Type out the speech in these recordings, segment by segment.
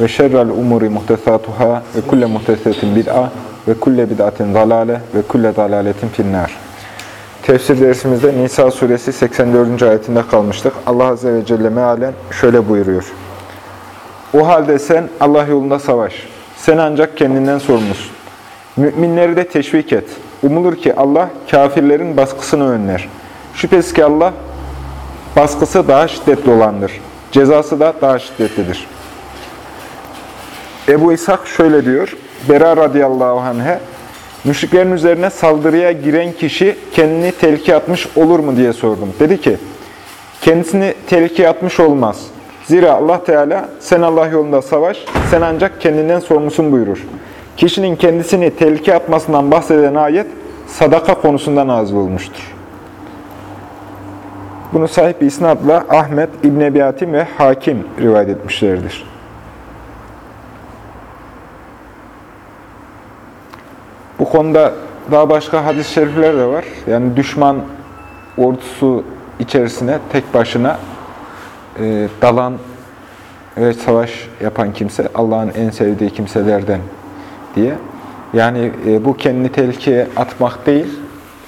ve şerrel umuri muhtesatuhâ ve kulle muhtesetin bid'a ve kulle bid'atin dalale ve kulle dalaletin finnâr. Tefsir dersimizde Nisa suresi 84. ayetinde kalmıştık. Allah Azze ve Celle mealen şöyle buyuruyor. O halde sen Allah yolunda savaş. Sen ancak kendinden sorumlusun. Müminleri de teşvik et. Umulur ki Allah kafirlerin baskısını önler. Şüphesiz ki Allah baskısı daha şiddetli olandır. Cezası da daha şiddetlidir. Ebu İshak şöyle diyor. Bera radıyallahu anh'e müşriklerin üzerine saldırıya giren kişi kendini tehlikeye atmış olur mu diye sordum. Dedi ki, kendisini tehlikeye atmış olmaz. Zira Allah Teala sen Allah yolunda savaş, sen ancak kendinden sorumlusun buyurur. Kişinin kendisini tehlikeye atmasından bahseden ayet sadaka konusundan nazil olmuştur. Bunu sahip isnadla Ahmet, İbn Ebi Hatim ve Hakim rivayet etmişlerdir. Bu konuda daha başka hadis-i şerifler de var. Yani düşman ordusu içerisine tek başına e, dalan ve savaş yapan kimse Allah'ın en sevdiği kimselerden diye. Yani e, bu kendini tehlikeye atmak değil,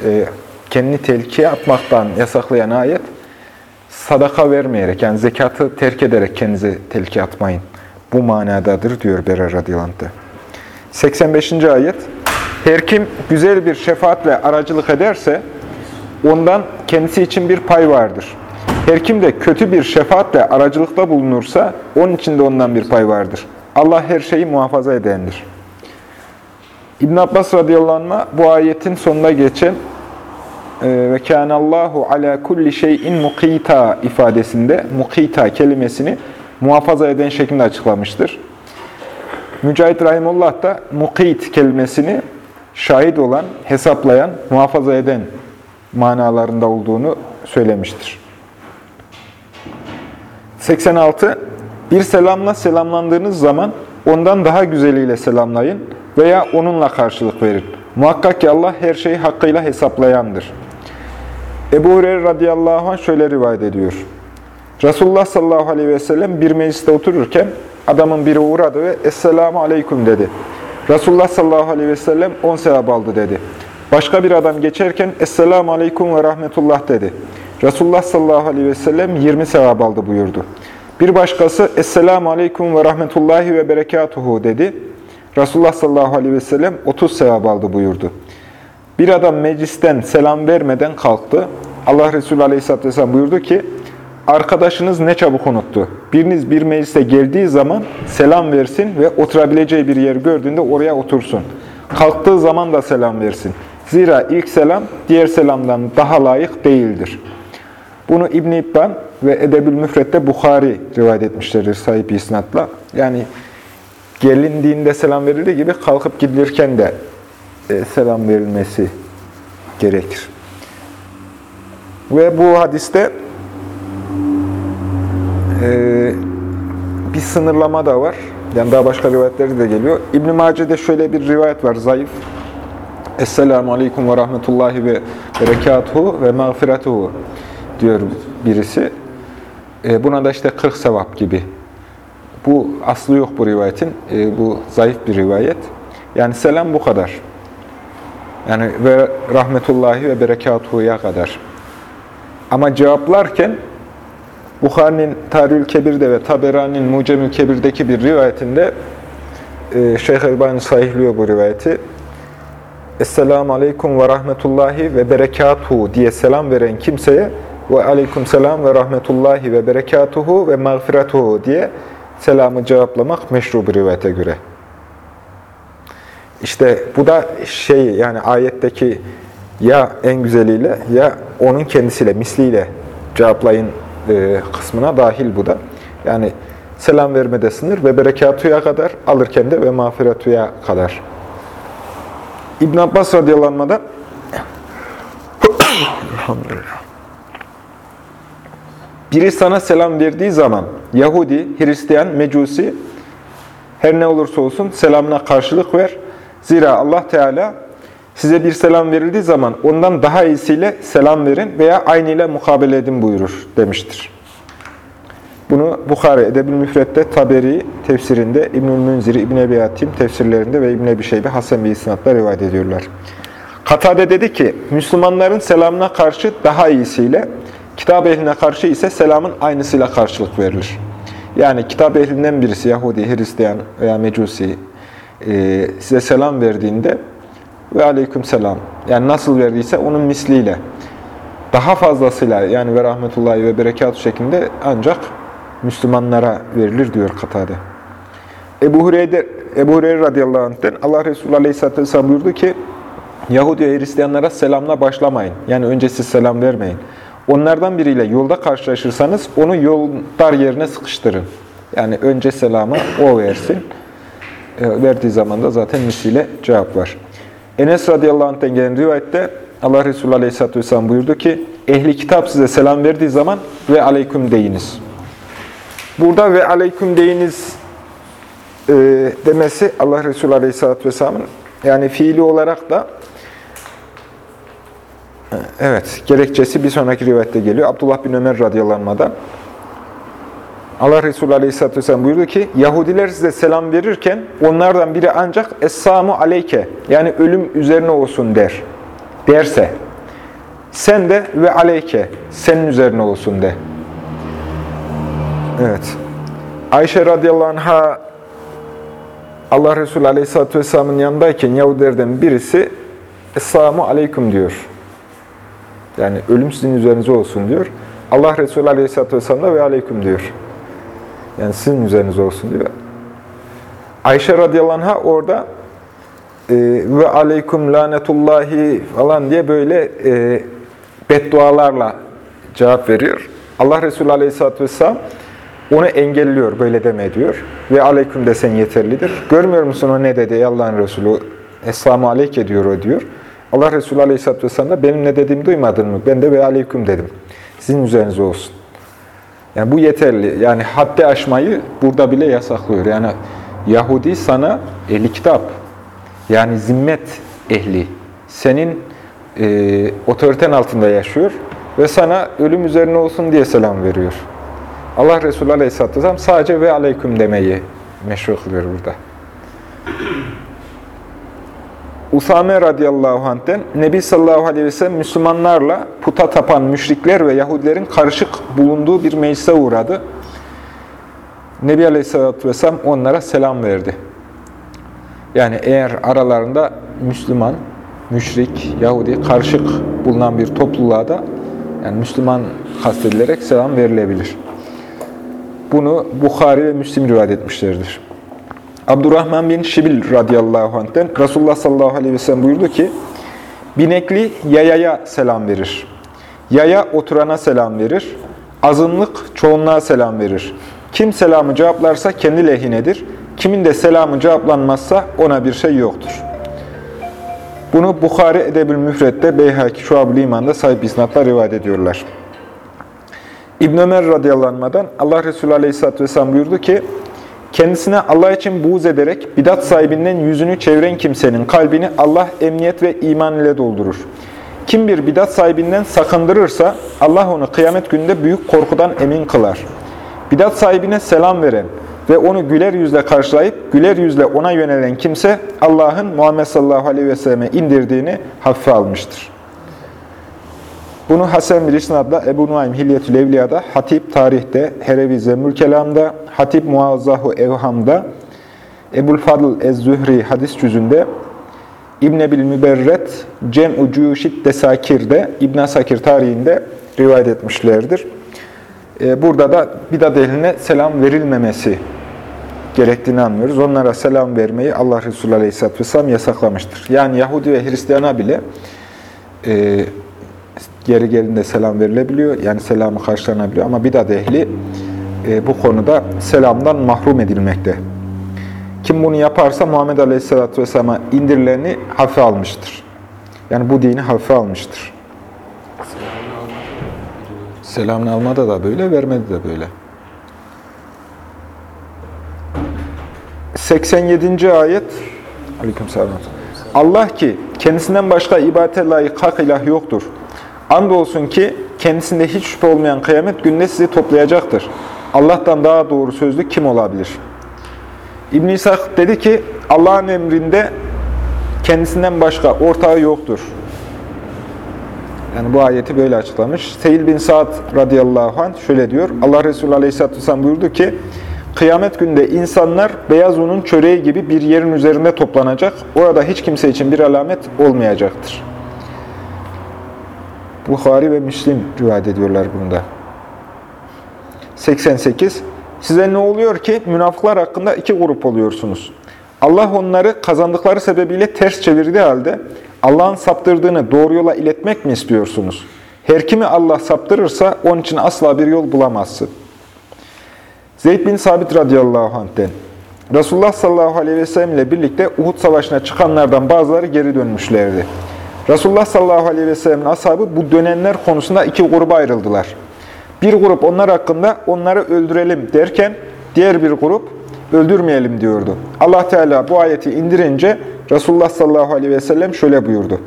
e, kendini tehlikeye atmaktan yasaklayan ayet sadaka vermeyerek yani zekatı terk ederek kendinizi tehlikeye atmayın. Bu manadadır diyor Berer radıyallahu anh. 85. ayet her kim güzel bir şefaatle aracılık ederse ondan kendisi için bir pay vardır. Her kim de kötü bir şefaatle aracılıkta bulunursa onun için de ondan bir pay vardır. Allah her şeyi muhafaza edendir. İbn Abbas radıyallahu anh bu ayetin sonunda geçen ve kânallahu ala kulli şeyin mukita ifadesinde mukita kelimesini muhafaza eden şeklinde açıklamıştır. Mücahit Rahimullah da mukit kelimesini şahit olan, hesaplayan, muhafaza eden manalarında olduğunu söylemiştir. 86. Bir selamla selamlandığınız zaman ondan daha güzeliyle selamlayın veya onunla karşılık verin. Muhakkak ki Allah her şeyi hakkıyla hesaplayandır. Ebu Hureyre radıyallahu anh şöyle rivayet ediyor. Resulullah sallallahu aleyhi ve sellem bir mecliste otururken adamın biri uğradı ve Esselamu aleyküm dedi. Resulullah sallallahu aleyhi ve sellem 10 sevap aldı dedi. Başka bir adam geçerken Esselamu aleyküm ve rahmetullah dedi. Resulullah sallallahu aleyhi ve sellem 20 sevap aldı buyurdu. Bir başkası Esselamu aleyküm ve rahmetullahi ve berekatuhu dedi. Resulullah sallallahu aleyhi ve sellem 30 sevap aldı buyurdu. Bir adam meclisten selam vermeden kalktı. Allah Resulü aleyhisselatü vesselam buyurdu ki, Arkadaşınız ne çabuk unuttu. Biriniz bir meclise geldiği zaman selam versin ve oturabileceği bir yer gördüğünde oraya otursun. Kalktığı zaman da selam versin. Zira ilk selam diğer selamdan daha layık değildir. Bunu İbn İbban ve Edebül Müfret'te Bukhari rivayet etmişlerdir sahip isnatla. Yani gelindiğinde selam verildiği gibi kalkıp gidilirken de e, selam verilmesi gerekir. Ve bu hadiste ee, bir sınırlama da var. Yani daha başka rivayetleri de geliyor. İbn-i Mace'de şöyle bir rivayet var, zayıf. Esselamu Aleyküm ve Rahmetullahi ve Berekatuhu ve Mağfiratuhu diyor birisi. Ee, buna da işte 40 sevap gibi. Bu aslı yok bu rivayetin. Ee, bu zayıf bir rivayet. Yani selam bu kadar. Yani ve Rahmetullahi ve Berekatuhu'ya kadar. Ama cevaplarken Bukhari'nin Tarihül Kebir'de ve Taberani'nin Mucemül Kebir'deki bir rivayetinde e, Şeyh Elbani sahihliyor bu rivayeti. Esselamu Aleyküm ve Rahmetullahi ve Berekatuhu diye selam veren kimseye ve Aleyküm Selam ve Rahmetullahi ve Berekatuhu ve Mağfiratuhu diye selamı cevaplamak meşru bir rivayete göre. İşte bu da şey yani ayetteki ya en güzeliyle ya onun kendisiyle, misliyle cevaplayın e, kısmına dahil bu da. Yani selam vermede sınır ve berekatuya kadar, alırken de ve mağfiratuya kadar. İbn Abbas radıyallahu biri sana selam verdiği zaman Yahudi, Hristiyan, Mecusi her ne olursa olsun selamına karşılık ver. Zira Allah Teala size bir selam verildiği zaman ondan daha iyisiyle selam verin veya aynıyla mukabele edin buyurur demiştir. Bunu Bukhari Edeb-ül Müfret'te, Taberi tefsirinde, İbnül Münzir, İbn Ebi Hatim tefsirlerinde ve İbn Ebi Şeybe Hasan bir isnatla rivayet ediyorlar. Katade dedi ki, Müslümanların selamına karşı daha iyisiyle, kitap ehline karşı ise selamın aynısıyla karşılık verilir. Yani kitap ehlinden birisi Yahudi, Hristiyan veya Mecusi e, size selam verdiğinde ve aleyküm selam. Yani nasıl verdiyse onun misliyle. Daha fazlasıyla yani ve rahmetullahi ve berekatü şeklinde ancak Müslümanlara verilir diyor Katade. Ebu Hureyre, Ebu Hureyre radıyallahu anh'ten Allah Resulü aleyhisselatü vesselam buyurdu ki Yahudi ve Hristiyanlara selamla başlamayın. Yani önce siz selam vermeyin. Onlardan biriyle yolda karşılaşırsanız onu yol dar yerine sıkıştırın. Yani önce selamı o versin. E, verdiği zaman da zaten misliyle cevap var. Enes radıyallahu anh'ten gelen rivayette Allah Resulü aleyhisselatü vesselam buyurdu ki ehli kitap size selam verdiği zaman ve aleyküm deyiniz. Burada ve aleyküm deyiniz e, demesi Allah Resulü aleyhisselatü vesselamın yani fiili olarak da evet gerekçesi bir sonraki rivayette geliyor. Abdullah bin Ömer radıyallahu anh'dan Allah Resulü Aleyhisselatü Vesselam buyurdu ki, Yahudiler size selam verirken onlardan biri ancak Esselamu Aleyke, yani ölüm üzerine olsun der. Derse, sen de ve Aleyke, senin üzerine olsun de. Evet. Ayşe radıyallahu anh'a Allah Resulü Aleyhisselatü Vesselam'ın yanındayken Yahudilerden birisi Esselamu Aleyküm diyor. Yani ölüm sizin üzerinize olsun diyor. Allah Resulü Aleyhisselatü Vesselam da ve Aleyküm diyor. Yani sizin üzerinize olsun diyor. Ayşe radıyallahu anh'a orada e, ve aleyküm lanetullahi falan diye böyle e, beddualarla cevap veriyor. Allah Resulü aleyhisselatü vesselam onu engelliyor, böyle deme diyor. Ve aleyküm desen yeterlidir. Görmüyor musun o ne dedi Allah'ın Resulü? Esselamu aleyke diyor o diyor. Allah Resulü aleyhisselatü vesselam da benim ne dediğimi duymadın mı? Ben de ve aleyküm dedim. Sizin üzerinize olsun. Yani bu yeterli. Yani haddi aşmayı burada bile yasaklıyor. Yani Yahudi sana ehli kitap, yani zimmet ehli, senin e, otoriten altında yaşıyor ve sana ölüm üzerine olsun diye selam veriyor. Allah Resulü Aleyhisselatü Vesselam sadece ve aleyküm demeyi meşru kılıyor burada. Usame radıyallahu anh'ten Nebi sallallahu aleyhi ve sellem Müslümanlarla puta tapan müşrikler ve Yahudilerin karışık bulunduğu bir meclise uğradı. Nebi aleyhissalatü vesselam onlara selam verdi. Yani eğer aralarında Müslüman, müşrik, Yahudi karışık bulunan bir topluluğa da yani Müslüman kastedilerek selam verilebilir. Bunu Bukhari ve Müslim rivayet etmişlerdir. Abdurrahman bin Şibil radıyallahu anh'ten Resulullah sallallahu aleyhi ve sellem buyurdu ki, Binekli yayaya selam verir. Yaya oturana selam verir. Azınlık çoğunluğa selam verir. Kim selamı cevaplarsa kendi lehinedir. Kimin de selamı cevaplanmazsa ona bir şey yoktur. Bunu Bukhari Edebül Müfret'te Beyhaki Şuab-ı İman'da sahip isnatla rivayet ediyorlar. İbn Ömer radıyallahu anh'dan Allah Resulü aleyhisselatü vesselam buyurdu ki, Kendisine Allah için buğz ederek bidat sahibinden yüzünü çeviren kimsenin kalbini Allah emniyet ve iman ile doldurur. Kim bir bidat sahibinden sakındırırsa Allah onu kıyamet gününde büyük korkudan emin kılar. Bidat sahibine selam veren ve onu güler yüzle karşılayıp güler yüzle ona yönelen kimse Allah'ın Muhammed sallallahu aleyhi ve selleme indirdiğini hafife almıştır. Bunu Hasan bir isnadla Ebu Nuaym Hilyetül Evliya'da, Hatip Tarih'te, Herevi Zemmül Kelam'da, Hatip Muazzahu Evham'da, Ebul Fadl Ez-Zühri hadis cüzünde, İbn Ebil Müberret, Cem-u Cüyüşit Desakir'de, İbn Sakir tarihinde rivayet etmişlerdir. Ee, burada da bidat ehline selam verilmemesi gerektiğini anlıyoruz. Onlara selam vermeyi Allah Resulü Aleyhisselatü Vesselam yasaklamıştır. Yani Yahudi ve Hristiyana bile e, geri gelinde selam verilebiliyor. Yani selamı karşılanabiliyor. Ama bidat ehli e, bu konuda selamdan mahrum edilmekte. Kim bunu yaparsa Muhammed Aleyhisselatü Vesselam'a indirileni hafife almıştır. Yani bu dini hafife almıştır. Selamını almada da böyle, vermedi de böyle. 87. ayet Aleykümselam. Allah ki kendisinden başka ibadete layık hak ilah yoktur. Andolsun ki kendisinde hiç şüphe olmayan kıyamet günde sizi toplayacaktır. Allah'tan daha doğru sözlü kim olabilir? İbn İshak dedi ki Allah'ın emrinde kendisinden başka ortağı yoktur. Yani bu ayeti böyle açıklamış. Seyyid bin Sa'd radıyallahu anh şöyle diyor. Allah Resulü aleyhisselatü vesselam buyurdu ki, Kıyamet günde insanlar beyaz unun çöreği gibi bir yerin üzerinde toplanacak. Orada hiç kimse için bir alamet olmayacaktır. Bukhari ve Müslim rivayet ediyorlar bunda. 88. Size ne oluyor ki münafıklar hakkında iki grup oluyorsunuz. Allah onları kazandıkları sebebiyle ters çevirdiği halde Allah'ın saptırdığını doğru yola iletmek mi istiyorsunuz? Her kimi Allah saptırırsa onun için asla bir yol bulamazsın. Zeyd bin Sabit radıyallahu anh'ten Resulullah sallallahu aleyhi ve sellem ile birlikte Uhud savaşına çıkanlardan bazıları geri dönmüşlerdi. Resulullah sallallahu aleyhi ve sellem'in ashabı bu dönenler konusunda iki gruba ayrıldılar. Bir grup onlar hakkında onları öldürelim derken diğer bir grup öldürmeyelim diyordu. Allah Teala bu ayeti indirince Resulullah sallallahu aleyhi ve sellem şöyle buyurdu.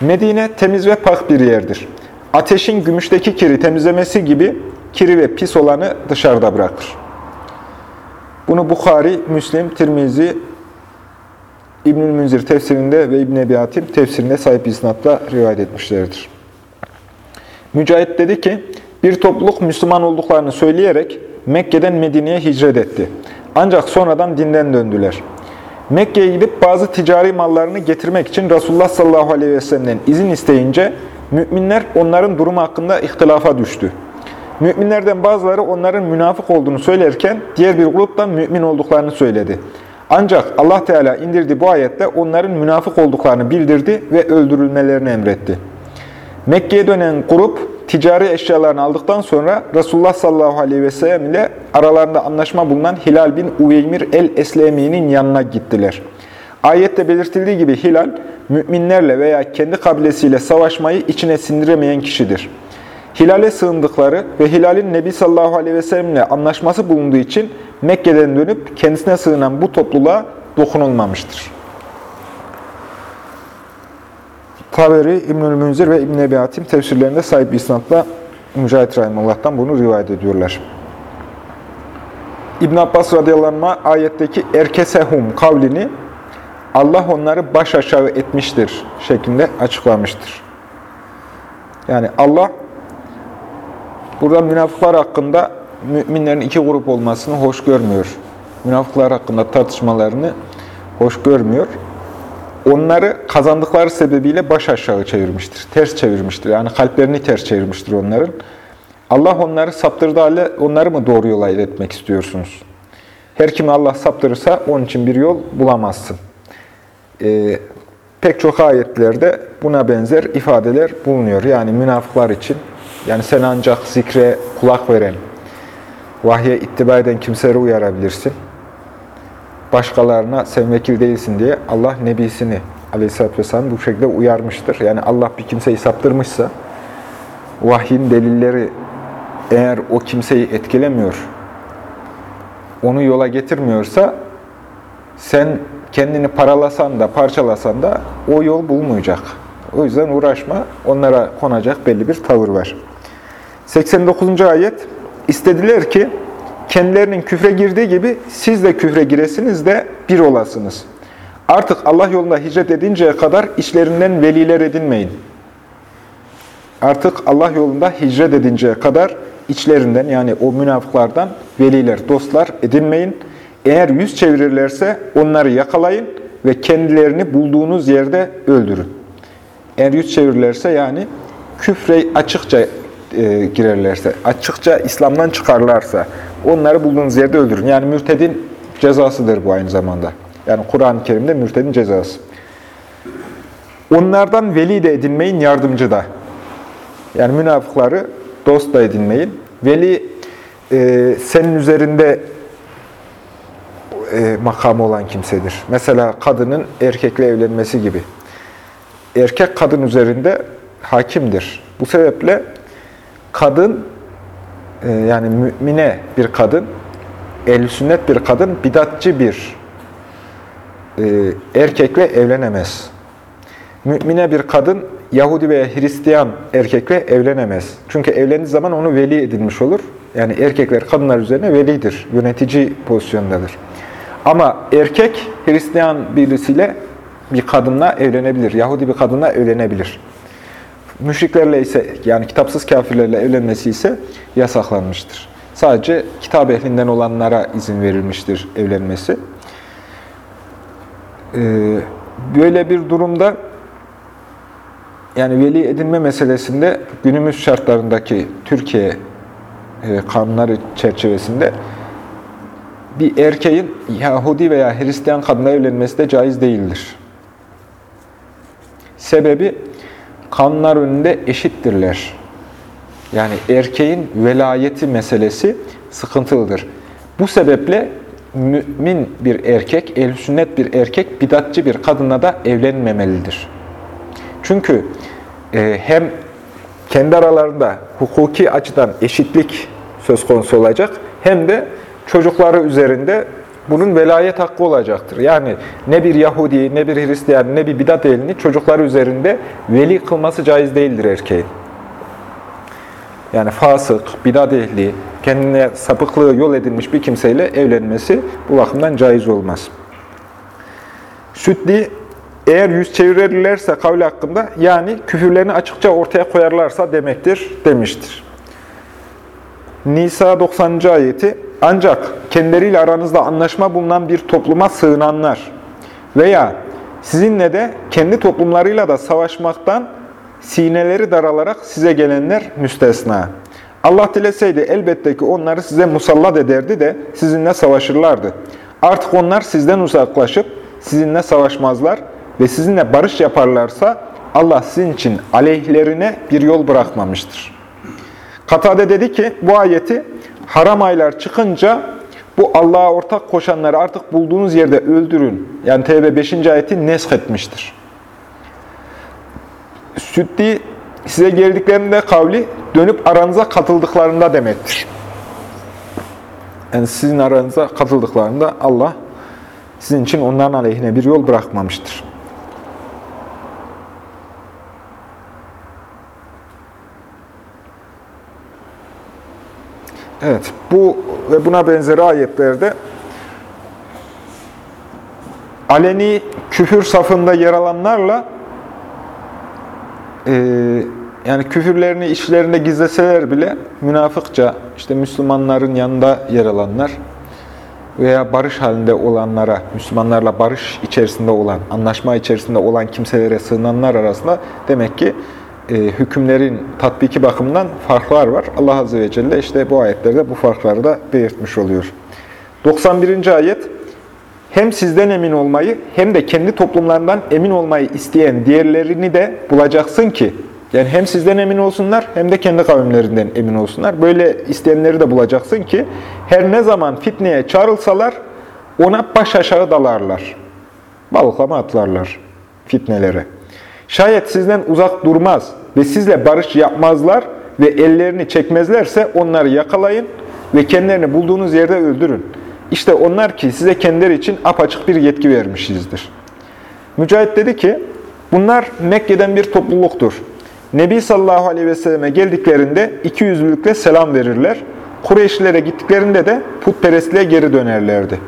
Medine temiz ve pak bir yerdir. Ateşin gümüşteki kiri temizlemesi gibi kiri ve pis olanı dışarıda bırakır. Bunu Bukhari, Müslim, Tirmizi, İbnül Münzir tefsirinde ve İbn Ebi Hatim tefsirinde sahip isnatla rivayet etmişlerdir. Mücahit dedi ki, bir topluluk Müslüman olduklarını söyleyerek Mekke'den Medine'ye hicret etti. Ancak sonradan dinden döndüler. Mekke'ye gidip bazı ticari mallarını getirmek için Resulullah sallallahu aleyhi ve sellem'den izin isteyince müminler onların durumu hakkında ihtilafa düştü. Müminlerden bazıları onların münafık olduğunu söylerken diğer bir grup da mümin olduklarını söyledi. Ancak Allah Teala indirdiği bu ayette onların münafık olduklarını bildirdi ve öldürülmelerini emretti. Mekke'ye dönen grup ticari eşyalarını aldıktan sonra Resulullah sallallahu aleyhi ve sellem ile aralarında anlaşma bulunan Hilal bin Uveymir el-Eslemi'nin yanına gittiler. Ayette belirtildiği gibi Hilal, müminlerle veya kendi kabilesiyle savaşmayı içine sindiremeyen kişidir. Hilal'e sığındıkları ve Hilal'in Nebi sallallahu aleyhi ve sellemle anlaşması bulunduğu için Mekke'den dönüp kendisine sığınan bu topluluğa dokunulmamıştır. Taberi, İbnül Münzir ve İbn Ebi Hatim tefsirlerinde sahip isnatla Mücahit Rahimullah'tan bunu rivayet ediyorlar. İbn Abbas radıyallahu ayetteki erkesehum kavlini Allah onları baş aşağı etmiştir şeklinde açıklamıştır. Yani Allah burada münafıklar hakkında müminlerin iki grup olmasını hoş görmüyor. Münafıklar hakkında tartışmalarını hoş görmüyor. Onları kazandıkları sebebiyle baş aşağı çevirmiştir. Ters çevirmiştir. Yani kalplerini ters çevirmiştir onların. Allah onları saptırdı hale onları mı doğru yola iletmek istiyorsunuz? Her kimi Allah saptırırsa onun için bir yol bulamazsın. Ee, pek çok ayetlerde buna benzer ifadeler bulunuyor. Yani münafıklar için, yani sen ancak zikre kulak veren, vahye ittiba eden kimseleri uyarabilirsin. Başkalarına sen vekil değilsin diye Allah Nebisini Aleyhisselatü Vesselam bu şekilde uyarmıştır. Yani Allah bir kimseyi saptırmışsa, vahyin delilleri eğer o kimseyi etkilemiyor, onu yola getirmiyorsa, sen kendini paralasan da, parçalasan da o yol bulmayacak. O yüzden uğraşma, onlara konacak belli bir tavır var. 89. ayet, istediler ki, kendilerinin küfre girdiği gibi siz de küfre giresiniz de bir olasınız. Artık Allah yolunda hicret edinceye kadar içlerinden veliler edinmeyin. Artık Allah yolunda hicret edinceye kadar içlerinden yani o münafıklardan veliler, dostlar edinmeyin. Eğer yüz çevirirlerse onları yakalayın ve kendilerini bulduğunuz yerde öldürün. Eğer yüz çevirirlerse yani küfre açıkça e, girerlerse, açıkça İslam'dan çıkarlarsa onları bulduğunuz yerde öldürün. Yani mürtedin cezasıdır bu aynı zamanda. Yani Kur'an-ı Kerim'de mürtedin cezası. Onlardan veli de edinmeyin, yardımcı da. Yani münafıkları dost da edinmeyin. Veli e, senin üzerinde e, makamı olan kimsedir. Mesela kadının erkekle evlenmesi gibi. Erkek kadın üzerinde hakimdir. Bu sebeple kadın e, yani mümine bir kadın, ehl sünnet bir kadın, bidatçı bir e, erkekle evlenemez. Mümine bir kadın Yahudi veya Hristiyan erkekle evlenemez. Çünkü evlendiği zaman onu veli edilmiş olur. Yani erkekler kadınlar üzerine velidir, yönetici pozisyondadır. Ama erkek Hristiyan birisiyle bir kadınla evlenebilir, Yahudi bir kadınla evlenebilir. Müşriklerle ise yani kitapsız kafirlerle evlenmesi ise yasaklanmıştır. Sadece kitap ehlinden olanlara izin verilmiştir evlenmesi. Ee, böyle bir durumda yani veli edinme meselesinde günümüz şartlarındaki Türkiye e, kanunları çerçevesinde bir erkeğin Yahudi veya Hristiyan kadınla evlenmesi de caiz değildir. Sebebi kanunlar önünde eşittirler. Yani erkeğin velayeti meselesi sıkıntılıdır. Bu sebeple mümin bir erkek, el sünnet bir erkek, bidatçı bir kadınla da evlenmemelidir. Çünkü e, hem kendi aralarında hukuki açıdan eşitlik söz konusu olacak, hem de çocukları üzerinde bunun velayet hakkı olacaktır. Yani ne bir Yahudi, ne bir Hristiyan, ne bir bidat elini çocukları üzerinde veli kılması caiz değildir erkeğin. Yani fasık, bidat ehli, kendine sapıklığı yol edilmiş bir kimseyle evlenmesi bu bakımdan caiz olmaz. Sütli, eğer yüz çevirirlerse kavli hakkında, yani küfürlerini açıkça ortaya koyarlarsa demektir, demiştir. Nisa 90. ayeti, ancak kendileriyle aranızda anlaşma bulunan bir topluma sığınanlar veya sizinle de kendi toplumlarıyla da savaşmaktan sineleri daralarak size gelenler müstesna. Allah dileseydi elbette ki onları size musallat ederdi de sizinle savaşırlardı. Artık onlar sizden uzaklaşıp sizinle savaşmazlar ve sizinle barış yaparlarsa Allah sizin için aleyhlerine bir yol bırakmamıştır. Katade dedi ki bu ayeti haram aylar çıkınca bu Allah'a ortak koşanları artık bulduğunuz yerde öldürün. Yani Tevbe 5. ayeti nesk etmiştir. Süddi size geldiklerinde kavli dönüp aranıza katıldıklarında demektir. Yani sizin aranıza katıldıklarında Allah sizin için onların aleyhine bir yol bırakmamıştır. Evet, bu ve buna benzer ayetlerde aleni küfür safında yer alanlarla e, yani küfürlerini işlerinde gizleseler bile münafıkça işte Müslümanların yanında yer alanlar veya barış halinde olanlara, Müslümanlarla barış içerisinde olan, anlaşma içerisinde olan kimselere sığınanlar arasında demek ki e, hükümlerin tatbiki bakımından farklar var. Allah Azze ve Celle işte bu ayetlerde bu farkları da belirtmiş oluyor. 91. ayet hem sizden emin olmayı hem de kendi toplumlarından emin olmayı isteyen diğerlerini de bulacaksın ki yani hem sizden emin olsunlar hem de kendi kavimlerinden emin olsunlar. Böyle isteyenleri de bulacaksın ki her ne zaman fitneye çağrılsalar ona baş aşağı dalarlar. Balıklama atlarlar fitnelere. Şayet sizden uzak durmaz ve sizle barış yapmazlar ve ellerini çekmezlerse onları yakalayın ve kendilerini bulduğunuz yerde öldürün. İşte onlar ki size kendileri için apaçık bir yetki vermişizdir. Mücahit dedi ki, bunlar Mekke'den bir topluluktur. Nebi sallallahu aleyhi ve selleme geldiklerinde iki yüzlülükle selam verirler. Kureyşlilere gittiklerinde de putperestliğe geri dönerlerdi.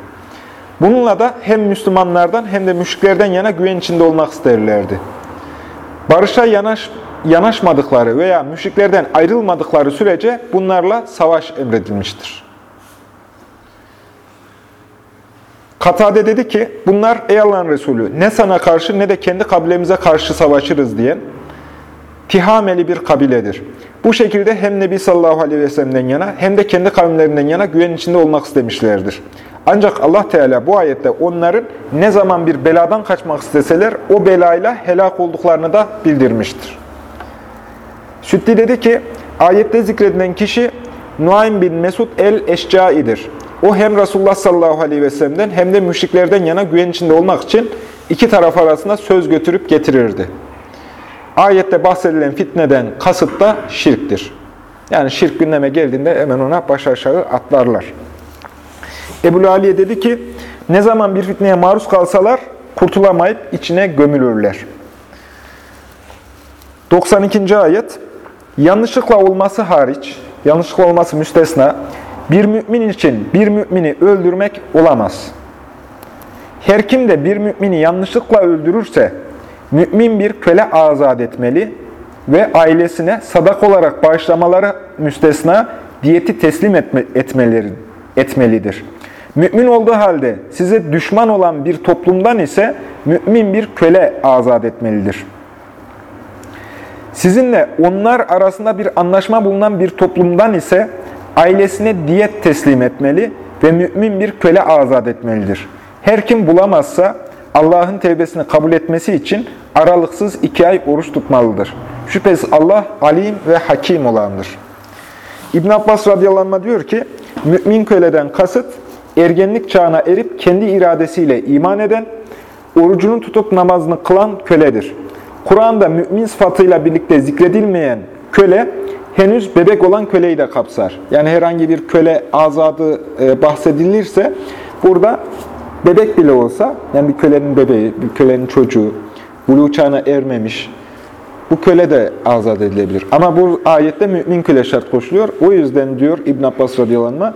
Bununla da hem Müslümanlardan hem de müşriklerden yana güven içinde olmak isterlerdi. Barışa yanaş, yanaşmadıkları veya müşriklerden ayrılmadıkları sürece bunlarla savaş emredilmiştir. Katade dedi ki, bunlar ey Allah'ın Resulü ne sana karşı ne de kendi kabilemize karşı savaşırız diyen tihameli bir kabiledir. Bu şekilde hem Nebi sallallahu aleyhi ve sellem'den yana hem de kendi kavimlerinden yana güven içinde olmak istemişlerdir. Ancak Allah Teala bu ayette onların ne zaman bir beladan kaçmak isteseler o belayla helak olduklarını da bildirmiştir. Sütti dedi ki, ayette zikredilen kişi Nuaym bin Mesud el-Eşcai'dir. O hem Resulullah sallallahu aleyhi ve sellem'den hem de müşriklerden yana güven içinde olmak için iki taraf arasında söz götürüp getirirdi. Ayette bahsedilen fitneden kasıt da şirktir. Yani şirk gündeme geldiğinde hemen ona baş aşağı atlarlar. Ebu Aliye dedi ki, ne zaman bir fitneye maruz kalsalar kurtulamayıp içine gömülürler. 92. ayet, yanlışlıkla olması hariç, yanlışlıkla olması müstesna, bir mümin için bir mümini öldürmek olamaz. Her kim de bir mümini yanlışlıkla öldürürse, mümin bir köle azat etmeli ve ailesine sadak olarak bağışlamaları müstesna diyeti teslim etme, etmeleri, etmelidir. Mümin olduğu halde size düşman olan bir toplumdan ise mümin bir köle azat etmelidir. Sizinle onlar arasında bir anlaşma bulunan bir toplumdan ise ailesine diyet teslim etmeli ve mümin bir köle azat etmelidir. Her kim bulamazsa Allah'ın tevbesini kabul etmesi için aralıksız iki ay oruç tutmalıdır. Şüphesiz Allah alim ve hakim olandır. İbn Abbas radıyallahu anh diyor ki, mümin köleden kasıt, ergenlik çağına erip kendi iradesiyle iman eden, orucunu tutup namazını kılan köledir. Kur'an'da mümin sıfatıyla birlikte zikredilmeyen köle, henüz bebek olan köleyi de kapsar. Yani herhangi bir köle azadı e, bahsedilirse, burada bebek bile olsa, yani bir kölenin bebeği, bir kölenin çocuğu, buluğ çağına ermemiş, bu köle de azat edilebilir. Ama bu ayette mümin köle şart koşuluyor. O yüzden diyor İbn Abbas radıyallahu anh,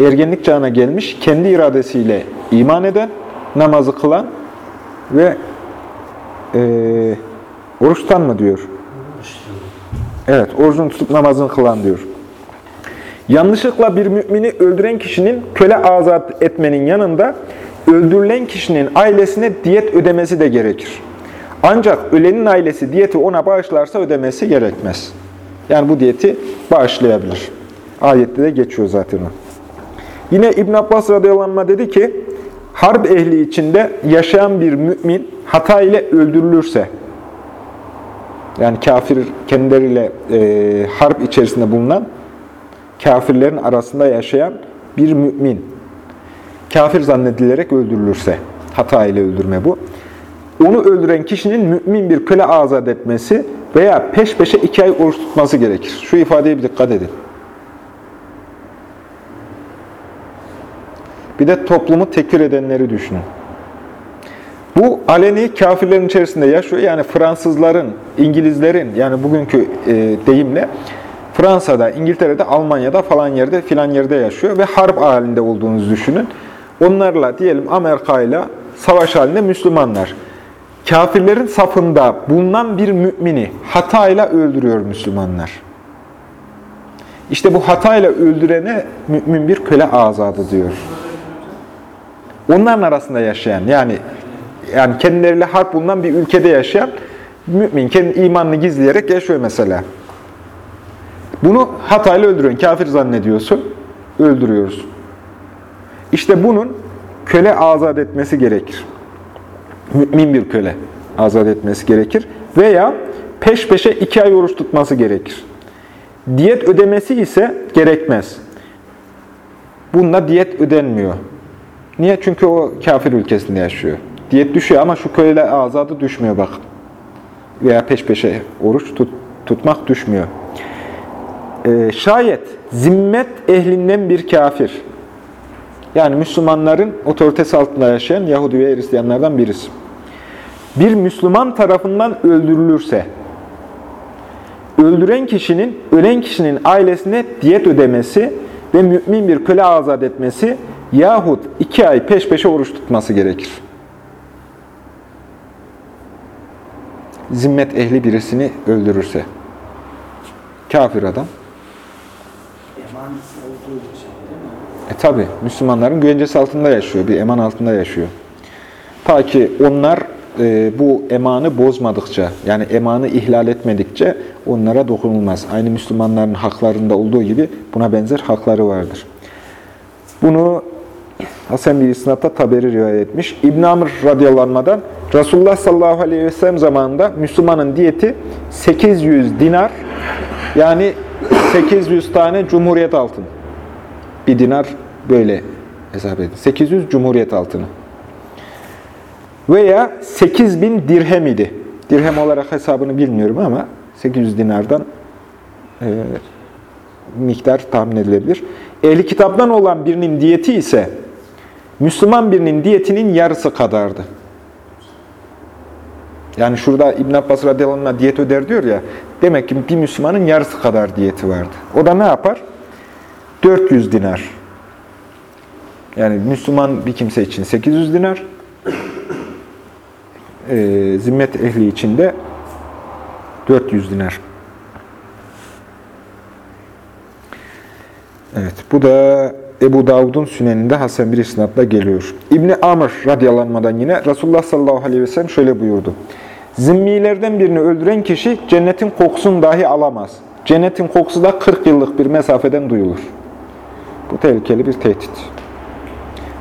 ergenlik çağına gelmiş, kendi iradesiyle iman eden, namazı kılan ve e, oruçtan mı diyor? Evet, orucunu tutup namazını kılan diyor. Yanlışlıkla bir mümini öldüren kişinin köle azat etmenin yanında öldürülen kişinin ailesine diyet ödemesi de gerekir. Ancak ölenin ailesi diyeti ona bağışlarsa ödemesi gerekmez. Yani bu diyeti bağışlayabilir. Ayette de geçiyor zaten o. Yine İbn Abbas radıyallahu dedi ki, harp ehli içinde yaşayan bir mümin hata ile öldürülürse, yani kafir kendileriyle e, harp içerisinde bulunan kafirlerin arasında yaşayan bir mümin, kafir zannedilerek öldürülürse, hata ile öldürme bu. Onu öldüren kişinin mümin bir köle azat etmesi veya peş peşe iki ay oruç tutması gerekir. Şu ifadeye bir dikkat edin. Bir de toplumu tekfir edenleri düşünün. Bu aleni kafirlerin içerisinde yaşıyor. Yani Fransızların, İngilizlerin, yani bugünkü e, deyimle Fransa'da, İngiltere'de, Almanya'da falan yerde filan yerde yaşıyor ve harp halinde olduğunuzu düşünün. Onlarla diyelim Amerika ile savaş halinde Müslümanlar. Kafirlerin safında bulunan bir mümini hatayla öldürüyor Müslümanlar. İşte bu hatayla öldürene mümin bir köle azadı diyor. Onların arasında yaşayan yani yani kendileriyle harp bulunan bir ülkede yaşayan mümin kendi imanını gizleyerek yaşıyor mesela. Bunu hatayla öldürüyorsun. Kafir zannediyorsun. Öldürüyoruz. İşte bunun köle azat etmesi gerekir. Mümin bir köle azat etmesi gerekir. Veya peş peşe iki ay oruç tutması gerekir. Diyet ödemesi ise gerekmez. Bunda diyet ödenmiyor. Niye? Çünkü o kafir ülkesinde yaşıyor. Diyet düşüyor ama şu köle azadı düşmüyor bak. Veya peş peşe oruç tut, tutmak düşmüyor. Ee, şayet zimmet ehlinden bir kafir, yani Müslümanların otoritesi altında yaşayan Yahudi ve Hristiyanlardan birisi, bir Müslüman tarafından öldürülürse, öldüren kişinin, ölen kişinin ailesine diyet ödemesi ve mümin bir köle azat etmesi yahut iki ay peş peşe oruç tutması gerekir. Zimmet ehli birisini öldürürse. Kafir adam. E tabi Müslümanların güvencesi altında yaşıyor, bir eman altında yaşıyor. Ta ki onlar e, bu emanı bozmadıkça, yani emanı ihlal etmedikçe onlara dokunulmaz. Aynı Müslümanların haklarında olduğu gibi buna benzer hakları vardır. Bunu Bir isnatta taberi rivayet etmiş. İbn Amr radıyallahu Resulullah sallallahu aleyhi ve sellem zamanında Müslümanın diyeti 800 dinar yani 800 tane cumhuriyet altın. Bir dinar böyle hesap edin. 800 cumhuriyet altını. Veya 8000 dirhem idi. Dirhem olarak hesabını bilmiyorum ama 800 dinardan e, miktar tahmin edilebilir. Ehli kitaptan olan birinin diyeti ise Müslüman birinin diyetinin yarısı kadardı. Yani şurada İbn Abbas radıyallahu anh diyet öder diyor ya, demek ki bir Müslümanın yarısı kadar diyeti vardı. O da ne yapar? 400 dinar. Yani Müslüman bir kimse için 800 dinar, e, zimmet ehli için de 400 dinar. Evet, bu da Ebu Davud'un süneninde Hasan bir isnatla geliyor. İbni Amr radıyallahu yine Resulullah sallallahu aleyhi ve sellem şöyle buyurdu. Zimmilerden birini öldüren kişi cennetin kokusunu dahi alamaz. Cennetin kokusu da 40 yıllık bir mesafeden duyulur. Bu tehlikeli bir tehdit.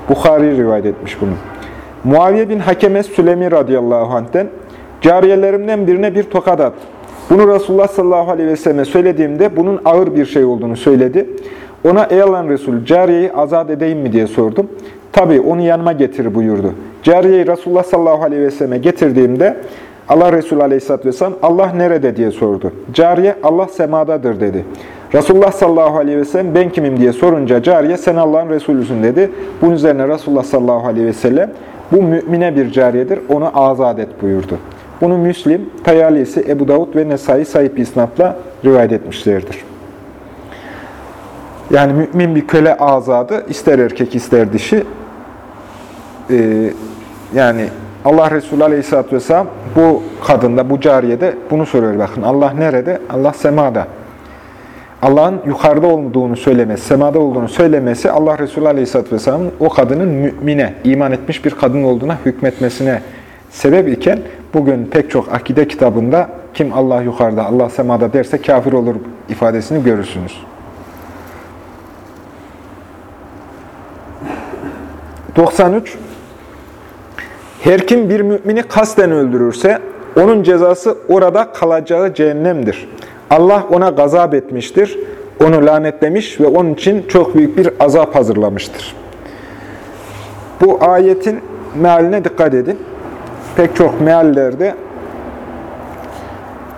Bukhari rivayet etmiş bunu. Muaviye bin Hakeme Sülemi radıyallahu anh'ten cariyelerimden birine bir tokat at. Bunu Resulullah sallallahu aleyhi ve selleme söylediğimde bunun ağır bir şey olduğunu söyledi. Ona ey Allah'ın Resulü cariyeyi azat edeyim mi diye sordum. Tabi onu yanıma getir buyurdu. Cariyeyi Resulullah sallallahu aleyhi ve selleme getirdiğimde Allah Resulü aleyhisselatü vesselam Allah nerede diye sordu. Cariye Allah semadadır dedi. Resulullah sallallahu aleyhi ve sellem ben kimim diye sorunca cariye sen Allah'ın Resulüsün dedi. Bunun üzerine Resulullah sallallahu aleyhi ve sellem bu mümine bir cariyedir onu azat et buyurdu. Bunu Müslim, Tayalisi, Ebu Davud ve Nesai sahip isnatla rivayet etmişlerdir. Yani mümin bir köle azadı, ister erkek ister dişi. Ee, yani Allah Resulü Aleyhisselatü Vesselam bu kadında, bu cariyede bunu soruyor. Bakın Allah nerede? Allah semada. Allah'ın yukarıda olduğunu söylemesi, semada olduğunu söylemesi Allah Resulü Aleyhisselatü Vesselam'ın o kadının mümine, iman etmiş bir kadın olduğuna hükmetmesine sebep iken bugün pek çok akide kitabında kim Allah yukarıda, Allah semada derse kafir olur ifadesini görürsünüz. 93 Her kim bir mümini kasten öldürürse onun cezası orada kalacağı cehennemdir. Allah ona gazap etmiştir, onu lanetlemiş ve onun için çok büyük bir azap hazırlamıştır. Bu ayetin mealine dikkat edin. Pek çok meallerde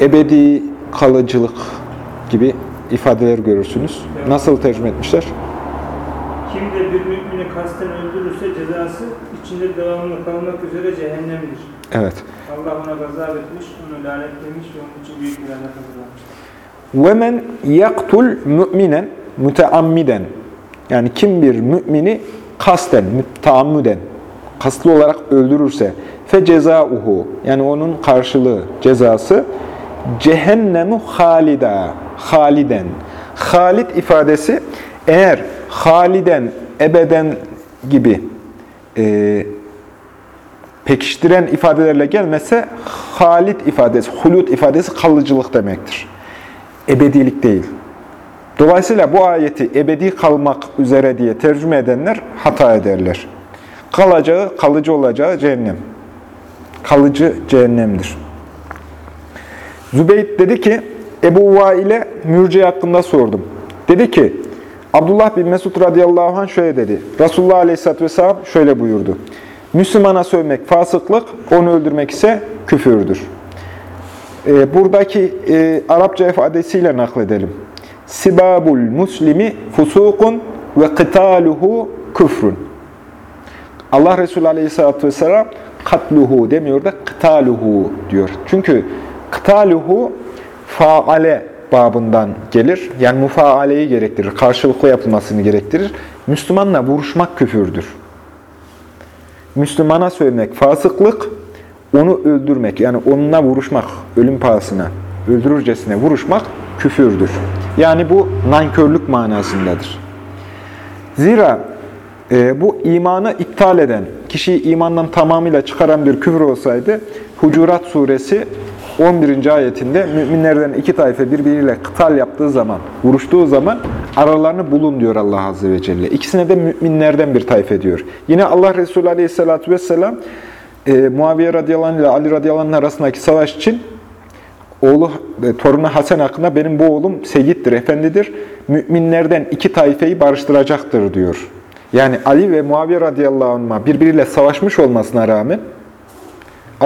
ebedi kalıcılık gibi ifadeler görürsünüz. Nasıl tercüme etmişler? Kim de bir mümini kasten öldürürse cezası içinde devamlı kalmak üzere cehennemdir. Evet. Allah ona gazap etmiş, onu lanetlemiş ve onun için büyük bir azap hazırlamıştır. وَمَنْ يَقْتُلْ مُؤْمِنًا müteammiden yani kim bir mümini kasten, taammüden, kasıtlı olarak öldürürse fe cezauhu yani onun karşılığı, cezası cehennemu halida, haliden. Halid ifadesi eğer haliden, ebeden gibi e, pekiştiren ifadelerle gelmese halid ifadesi, hulut ifadesi kalıcılık demektir. Ebedilik değil. Dolayısıyla bu ayeti ebedi kalmak üzere diye tercüme edenler hata ederler. Kalacağı, kalıcı olacağı cehennem. Kalıcı cehennemdir. Zübeyt dedi ki, Ebu Vail'e mürci hakkında sordum. Dedi ki, Abdullah bin Mesud radıyallahu anh şöyle dedi. Resulullah aleyhisselatü vesselam şöyle buyurdu. Müslümana sövmek fasıklık, onu öldürmek ise küfürdür. Ee, buradaki e, Arapça ifadesiyle nakledelim. Sibabul muslimi fusukun ve kıtaluhu küfrün. Allah Resulü Aleyhisselatü Vesselam katluhu demiyor da kıtaluhu diyor. Çünkü kıtaluhu faale babından gelir. Yani mufaaleyi gerektirir. Karşılıklı yapılmasını gerektirir. Müslümanla vuruşmak küfürdür. Müslümana söylemek fasıklık, onu öldürmek, yani onunla vuruşmak, ölüm pahasına, öldürürcesine vuruşmak küfürdür. Yani bu nankörlük manasındadır. Zira e, bu imanı iptal eden, kişiyi imandan tamamıyla çıkaran bir küfür olsaydı, Hucurat suresi 11. ayetinde müminlerden iki tayfe birbiriyle kıtal yaptığı zaman, vuruştuğu zaman aralarını bulun diyor Allah Azze ve Celle. İkisine de müminlerden bir tayfe diyor. Yine Allah Resulü Aleyhisselatü Vesselam e, Muaviye radıyallahu ile Ali radıyallahu arasındaki savaş için oğlu e, torunu Hasan hakkında benim bu oğlum seyittir, efendidir. Müminlerden iki taifeyi barıştıracaktır diyor. Yani Ali ve Muaviye radıyallahu anh'a birbiriyle savaşmış olmasına rağmen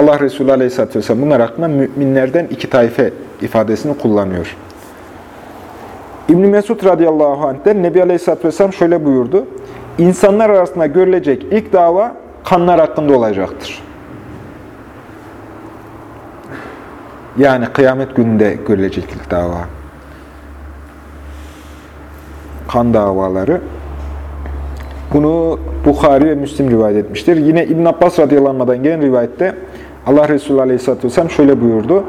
Allah Resulü aleyhisselatü vesselam bunlar hakkında müminlerden iki taife ifadesini kullanıyor. İbn Mesud radıyallahu anh'ten Nebi aleyhisselatü vesselam şöyle buyurdu. İnsanlar arasında görülecek ilk dava kanlar hakkında olacaktır. Yani kıyamet gününde görülecek ilk dava. Kan davaları. Bunu Bukhari ve Müslim rivayet etmiştir. Yine İbn Abbas radıyallahu gelen rivayette Allah Resulü aleyhisselatü vesselam şöyle buyurdu.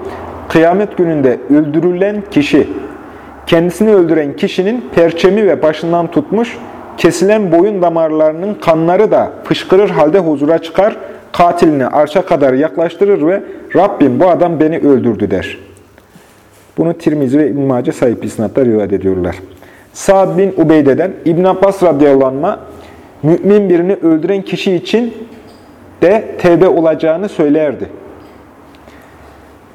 Kıyamet gününde öldürülen kişi, kendisini öldüren kişinin perçemi ve başından tutmuş, kesilen boyun damarlarının kanları da fışkırır halde huzura çıkar, katilini arşa kadar yaklaştırır ve Rabbim bu adam beni öldürdü der. Bunu Tirmizi ve İbn-i Mace sahip isnatlar rivayet ediyorlar. Sa'd bin Ubeyde'den İbn Abbas radıyallahu anh'a mümin birini öldüren kişi için de tevbe olacağını söylerdi.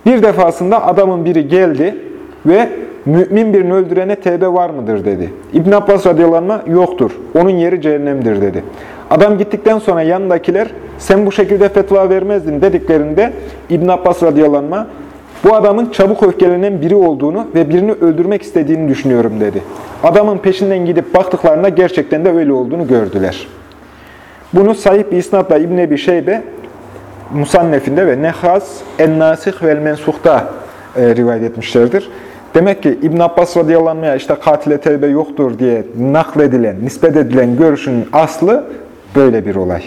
Bir defasında adamın biri geldi ve mümin birini öldürene tevbe var mıdır dedi. İbn Abbas radıyallahu yoktur. Onun yeri cehennemdir dedi. Adam gittikten sonra yanındakiler sen bu şekilde fetva vermezdin dediklerinde İbn Abbas radıyallahu bu adamın çabuk öfkelenen biri olduğunu ve birini öldürmek istediğini düşünüyorum dedi. Adamın peşinden gidip baktıklarında gerçekten de öyle olduğunu gördüler. Bunu sahip isnatla İbn Ebi Şeybe Musannef'inde ve Nehaz En-Nasih vel Mensuh'ta e, rivayet etmişlerdir. Demek ki İbn Abbas radıyallahu işte katile tevbe yoktur diye nakledilen, nispet edilen görüşün aslı böyle bir olay.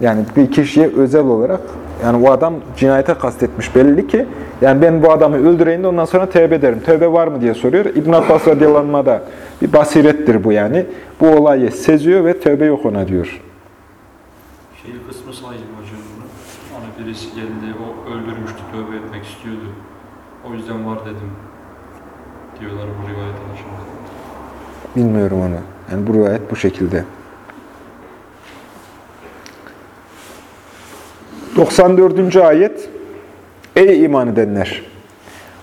Yani bir kişiye özel olarak yani o adam cinayete kastetmiş belli ki yani ben bu adamı öldüreyim de ondan sonra tevbe ederim. Tevbe var mı diye soruyor. İbn Abbas radıyallahu da bir basirettir bu yani. Bu olayı seziyor ve tevbe yok ona diyor. Şey kısmı sayayım hocam bunu. Hani birisi geldi, o öldürmüştü, tövbe etmek istiyordu. O yüzden var dedim. Diyorlar bu rivayet şimdi. Bilmiyorum onu. Yani bu rivayet bu şekilde. 94. ayet Ey iman edenler!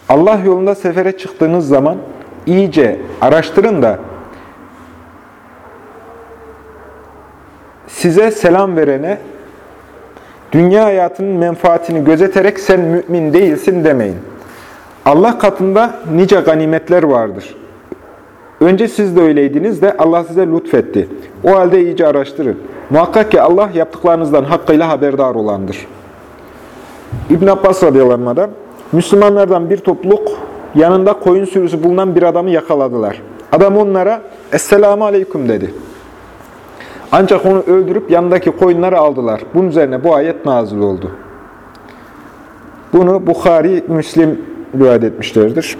Allah yolunda sefere çıktığınız zaman iyice araştırın da size selam verene dünya hayatının menfaatini gözeterek sen mümin değilsin demeyin. Allah katında nice ganimetler vardır. Önce siz de öyleydiniz de Allah size lütfetti. O halde iyice araştırın. Muhakkak ki Allah yaptıklarınızdan hakkıyla haberdar olandır. İbn Abbas radıyallahu Müslümanlardan bir topluluk yanında koyun sürüsü bulunan bir adamı yakaladılar. Adam onlara Esselamu Aleyküm dedi. Ancak onu öldürüp yanındaki koyunları aldılar. Bunun üzerine bu ayet nazil oldu. Bunu Bukhari, Müslim rivayet etmişlerdir.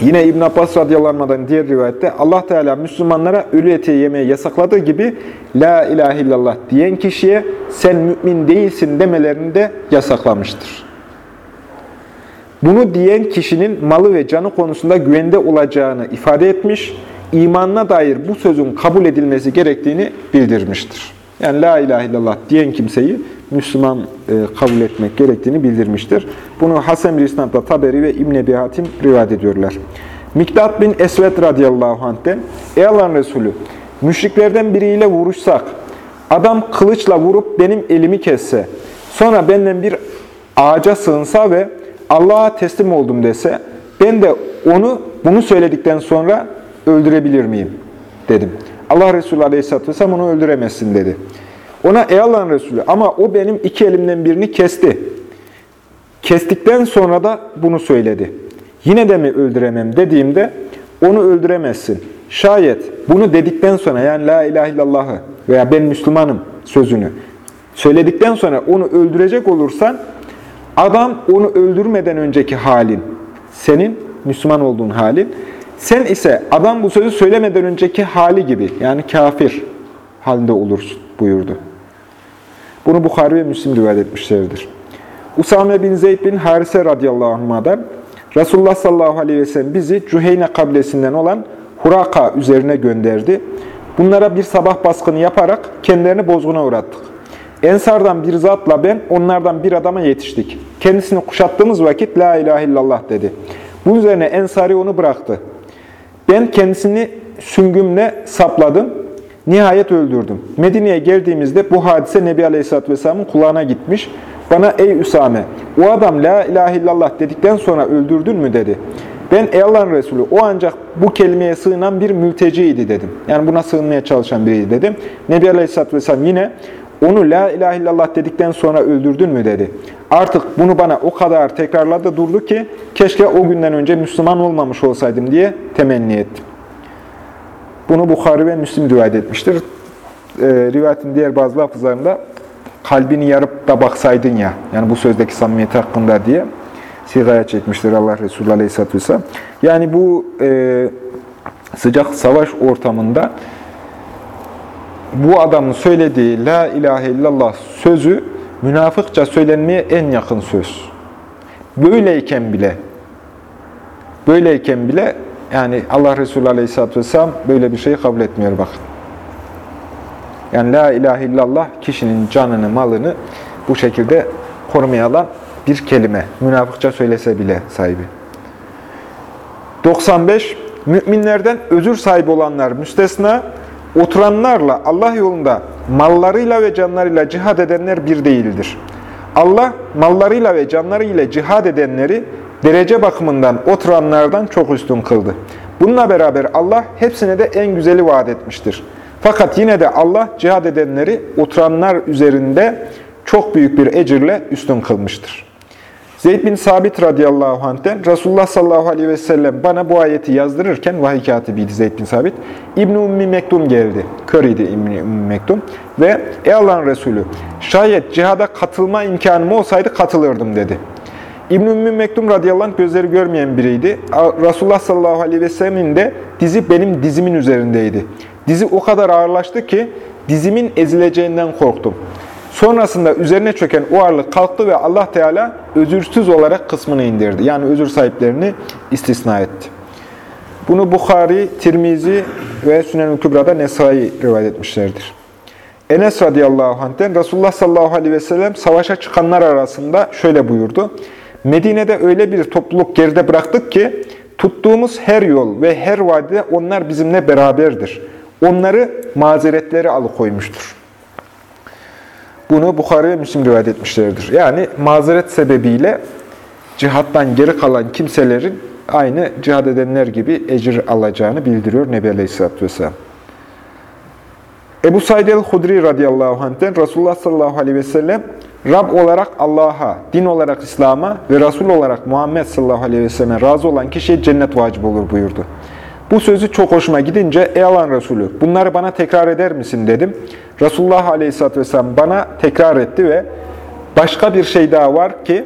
Yine İbn Abbas radıyallahu anh'dan diğer rivayette Allah Teala Müslümanlara ölü eti yemeyi yasakladığı gibi La ilahe illallah diyen kişiye sen mümin değilsin demelerini de yasaklamıştır. Bunu diyen kişinin malı ve canı konusunda güvende olacağını ifade etmiş, imanına dair bu sözün kabul edilmesi gerektiğini bildirmiştir. Yani la ilahe illallah diyen kimseyi Müslüman e, kabul etmek gerektiğini bildirmiştir. Bunu Hasan bir İsnad'da Taberi ve İbn Ebi Hatim rivayet ediyorlar. Miktat bin Esved radıyallahu anh'ten Ey Allah'ın Resulü, müşriklerden biriyle vuruşsak, adam kılıçla vurup benim elimi kesse, sonra benden bir ağaca sığınsa ve Allah'a teslim oldum dese, ben de onu bunu söyledikten sonra öldürebilir miyim? dedim. Allah Resulü Aleyhisselatü Vesselam onu öldüremezsin dedi. Ona ey Allah'ın Resulü ama o benim iki elimden birini kesti. Kestikten sonra da bunu söyledi. Yine de mi öldüremem dediğimde onu öldüremezsin. Şayet bunu dedikten sonra yani la ilahe illallahı veya ben Müslümanım sözünü söyledikten sonra onu öldürecek olursan adam onu öldürmeden önceki halin senin Müslüman olduğun halin sen ise adam bu sözü söylemeden önceki hali gibi yani kafir halinde olursun buyurdu. Bunu Bukhari ve Müslim rivayet etmişlerdir. Usame bin Zeyd bin Harise radıyallahu anh'dan Resulullah sallallahu aleyhi ve sellem bizi Cüheyne kabilesinden olan Huraka üzerine gönderdi. Bunlara bir sabah baskını yaparak kendilerini bozguna uğrattık. Ensardan bir zatla ben onlardan bir adama yetiştik. Kendisini kuşattığımız vakit La ilahe illallah dedi. Bunun üzerine Ensari onu bıraktı. Ben kendisini süngümle sapladım. Nihayet öldürdüm. Medine'ye geldiğimizde bu hadise Nebi Aleyhisselatü Vesselam'ın kulağına gitmiş. Bana ey Üsame, o adam la ilahe illallah dedikten sonra öldürdün mü dedi. Ben ey Allah'ın Resulü o ancak bu kelimeye sığınan bir mülteciydi dedim. Yani buna sığınmaya çalışan biriydi dedim. Nebi Aleyhisselatü Vesselam yine onu la ilahe illallah dedikten sonra öldürdün mü dedi. Artık bunu bana o kadar tekrarladı durdu ki keşke o günden önce Müslüman olmamış olsaydım diye temenni ettim. Bunu Bukhari ve Müslim rivayet etmiştir. Ee, rivayetin diğer bazı lafızlarında kalbini yarıp da baksaydın ya, yani bu sözdeki samimiyet hakkında diye sigaya çekmiştir Allah Resulü Aleyhisselatü Vesselam. Yani bu e, sıcak savaş ortamında bu adamın söylediği La ilahe illallah sözü münafıkça söylenmeye en yakın söz. Böyleyken bile böyleyken bile yani Allah Resulü Aleyhisselatü Vesselam böyle bir şeyi kabul etmiyor bakın. Yani La ilahe illallah kişinin canını, malını bu şekilde korumaya alan bir kelime. Münafıkça söylese bile sahibi. 95. Müminlerden özür sahibi olanlar müstesna, oturanlarla Allah yolunda mallarıyla ve canlarıyla cihad edenler bir değildir. Allah mallarıyla ve canlarıyla cihad edenleri derece bakımından oturanlardan çok üstün kıldı. Bununla beraber Allah hepsine de en güzeli vaat etmiştir. Fakat yine de Allah cihad edenleri oturanlar üzerinde çok büyük bir ecirle üstün kılmıştır. Zeyd bin Sabit radıyallahu anh'ten Resulullah sallallahu aleyhi ve sellem bana bu ayeti yazdırırken vahiy katibiydi Zeyd bin Sabit. İbn-i Ummi Mektum geldi. Köriydi İbn-i Mektum. Ve ey Allah'ın Resulü şayet cihada katılma imkanım olsaydı katılırdım dedi. İbn-i Ummi Mektum radıyallahu anh gözleri görmeyen biriydi. Resulullah sallallahu aleyhi ve sellemin de dizi benim dizimin üzerindeydi. Dizi o kadar ağırlaştı ki dizimin ezileceğinden korktum. Sonrasında üzerine çöken o kalktı ve Allah Teala özürsüz olarak kısmını indirdi. Yani özür sahiplerini istisna etti. Bunu Bukhari, Tirmizi ve Sünen-ül Kübra'da Nesai rivayet etmişlerdir. Enes radıyallahu anh'ten Resulullah sallallahu aleyhi ve sellem savaşa çıkanlar arasında şöyle buyurdu. Medine'de öyle bir topluluk geride bıraktık ki tuttuğumuz her yol ve her vadide onlar bizimle beraberdir. Onları mazeretleri alıkoymuştur. Bunu Bukhari ve Müslim rivayet etmişlerdir. Yani mazeret sebebiyle cihattan geri kalan kimselerin aynı cihad edenler gibi ecir alacağını bildiriyor Nebi Aleyhisselatü Vesselam. Ebu Said el-Hudri radıyallahu anh'ten Resulullah sallallahu aleyhi ve sellem Rab olarak Allah'a, din olarak İslam'a ve Resul olarak Muhammed sallallahu aleyhi ve selleme razı olan kişiye cennet vacip olur buyurdu. Bu sözü çok hoşuma gidince, ey Allah'ın Resulü bunları bana tekrar eder misin dedim. Resulullah aleyhisselatü vesselam bana tekrar etti ve başka bir şey daha var ki,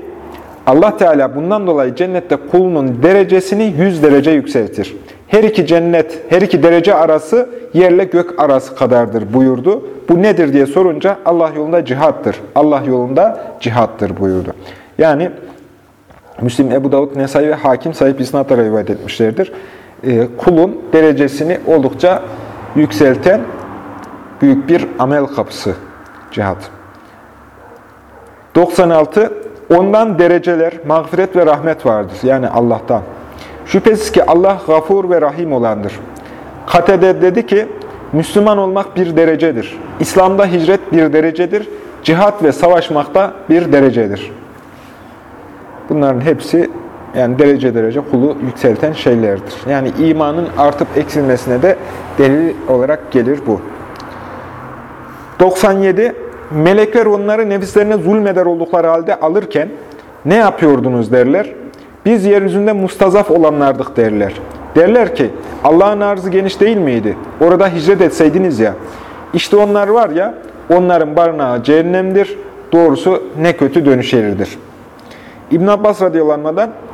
Allah Teala bundan dolayı cennette kulunun derecesini 100 derece yükseltir. Her iki cennet, her iki derece arası yerle gök arası kadardır buyurdu. Bu nedir diye sorunca Allah yolunda cihattır. Allah yolunda cihattır buyurdu. Yani Müslim, Ebu Davud, Nesai ve Hakim sahip isnatlara rivayet etmişlerdir. Ee, kulun derecesini oldukça yükselten büyük bir amel kapısı cihat. 96. Ondan dereceler, mağfiret ve rahmet vardır. Yani Allah'tan. Şüphesiz ki Allah gafur ve rahim olandır. Katede dedi ki, Müslüman olmak bir derecedir. İslam'da hicret bir derecedir. Cihat ve savaşmakta bir derecedir. Bunların hepsi yani derece derece kulu yükselten şeylerdir. Yani imanın artıp eksilmesine de delil olarak gelir bu. 97. Melekler onları nefislerine zulmeder oldukları halde alırken ne yapıyordunuz derler. Biz yeryüzünde mustazaf olanlardık derler. Derler ki Allah'ın arzı geniş değil miydi? Orada hicret etseydiniz ya. İşte onlar var ya onların barınağı cehennemdir. Doğrusu ne kötü dönüş yeridir. İbn Abbas radıyallahu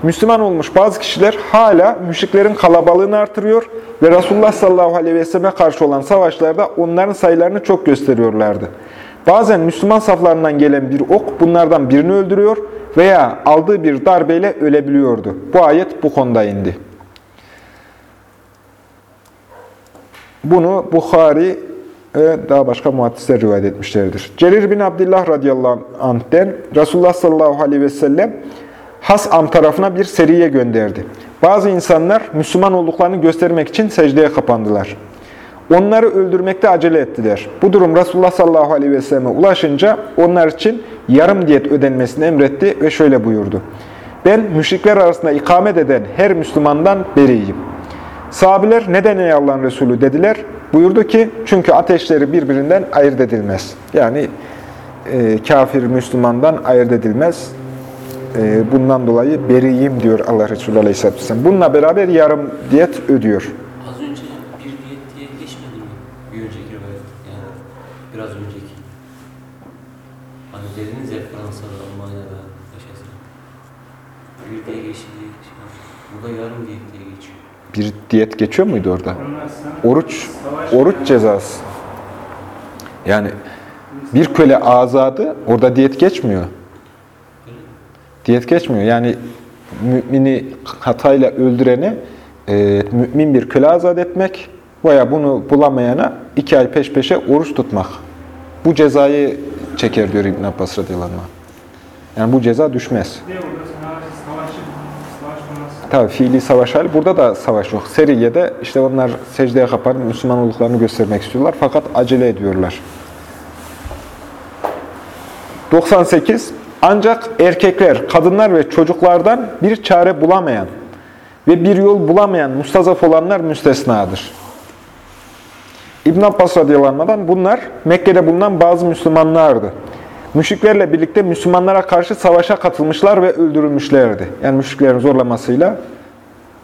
Müslüman olmuş bazı kişiler hala müşriklerin kalabalığını artırıyor ve Resulullah sallallahu aleyhi ve selleme karşı olan savaşlarda onların sayılarını çok gösteriyorlardı. Bazen Müslüman saflarından gelen bir ok bunlardan birini öldürüyor veya aldığı bir darbeyle ölebiliyordu. Bu ayet bu konuda indi. Bunu Bukhari ve daha başka muhaddisler rivayet etmişlerdir. Cerir bin Abdullah radıyallahu anh'den Resulullah sallallahu aleyhi ve sellem Has'am tarafına bir seriye gönderdi. Bazı insanlar Müslüman olduklarını göstermek için secdeye kapandılar. Onları öldürmekte acele ettiler. Bu durum Resulullah sallallahu aleyhi ve selleme ulaşınca onlar için yarım diyet ödenmesini emretti ve şöyle buyurdu. Ben müşrikler arasında ikamet eden her Müslümandan beriyim. Sahabiler neden ey Allah'ın Resulü dediler. Buyurdu ki çünkü ateşleri birbirinden ayırt edilmez. Yani e, kafir Müslümandan ayırt edilmez. E, bundan dolayı beriyim diyor Allah Resulü Aleyhisselatü Vesselam. Bununla beraber yarım diyet ödüyor. Az önce bir diyet diye geçmedi mi? Bir önceki rivayet. Yani biraz önceki. Hani dediniz ya Fransa'da, Almanya'da yaşasın. Bir diye geçti diye geçiyor. Burada yarım diyet diye geçiyor. Bir diyet geçiyor muydu orada? Oruç, oruç cezası. Yani bir köle azadı, orada diyet geçmiyor. Diyet geçmiyor. Yani mümini hatayla öldüreni e, mümin bir köle azat etmek veya bunu bulamayana iki ay peş peşe oruç tutmak. Bu cezayı çeker diyor İbn Abbas radıyallahu anh. Yani bu ceza düşmez. Tabii fiili savaş hali. Burada da savaş yok. Seriye'de işte onlar secdeye kapanıp Müslüman olduklarını göstermek istiyorlar. Fakat acele ediyorlar. 98. Ancak erkekler, kadınlar ve çocuklardan bir çare bulamayan ve bir yol bulamayan mustazaf olanlar müstesnadır. İbn Abbas radıyallahu bunlar Mekke'de bulunan bazı Müslümanlardı. Müşriklerle birlikte Müslümanlara karşı savaşa katılmışlar ve öldürülmüşlerdi. Yani müşriklerin zorlamasıyla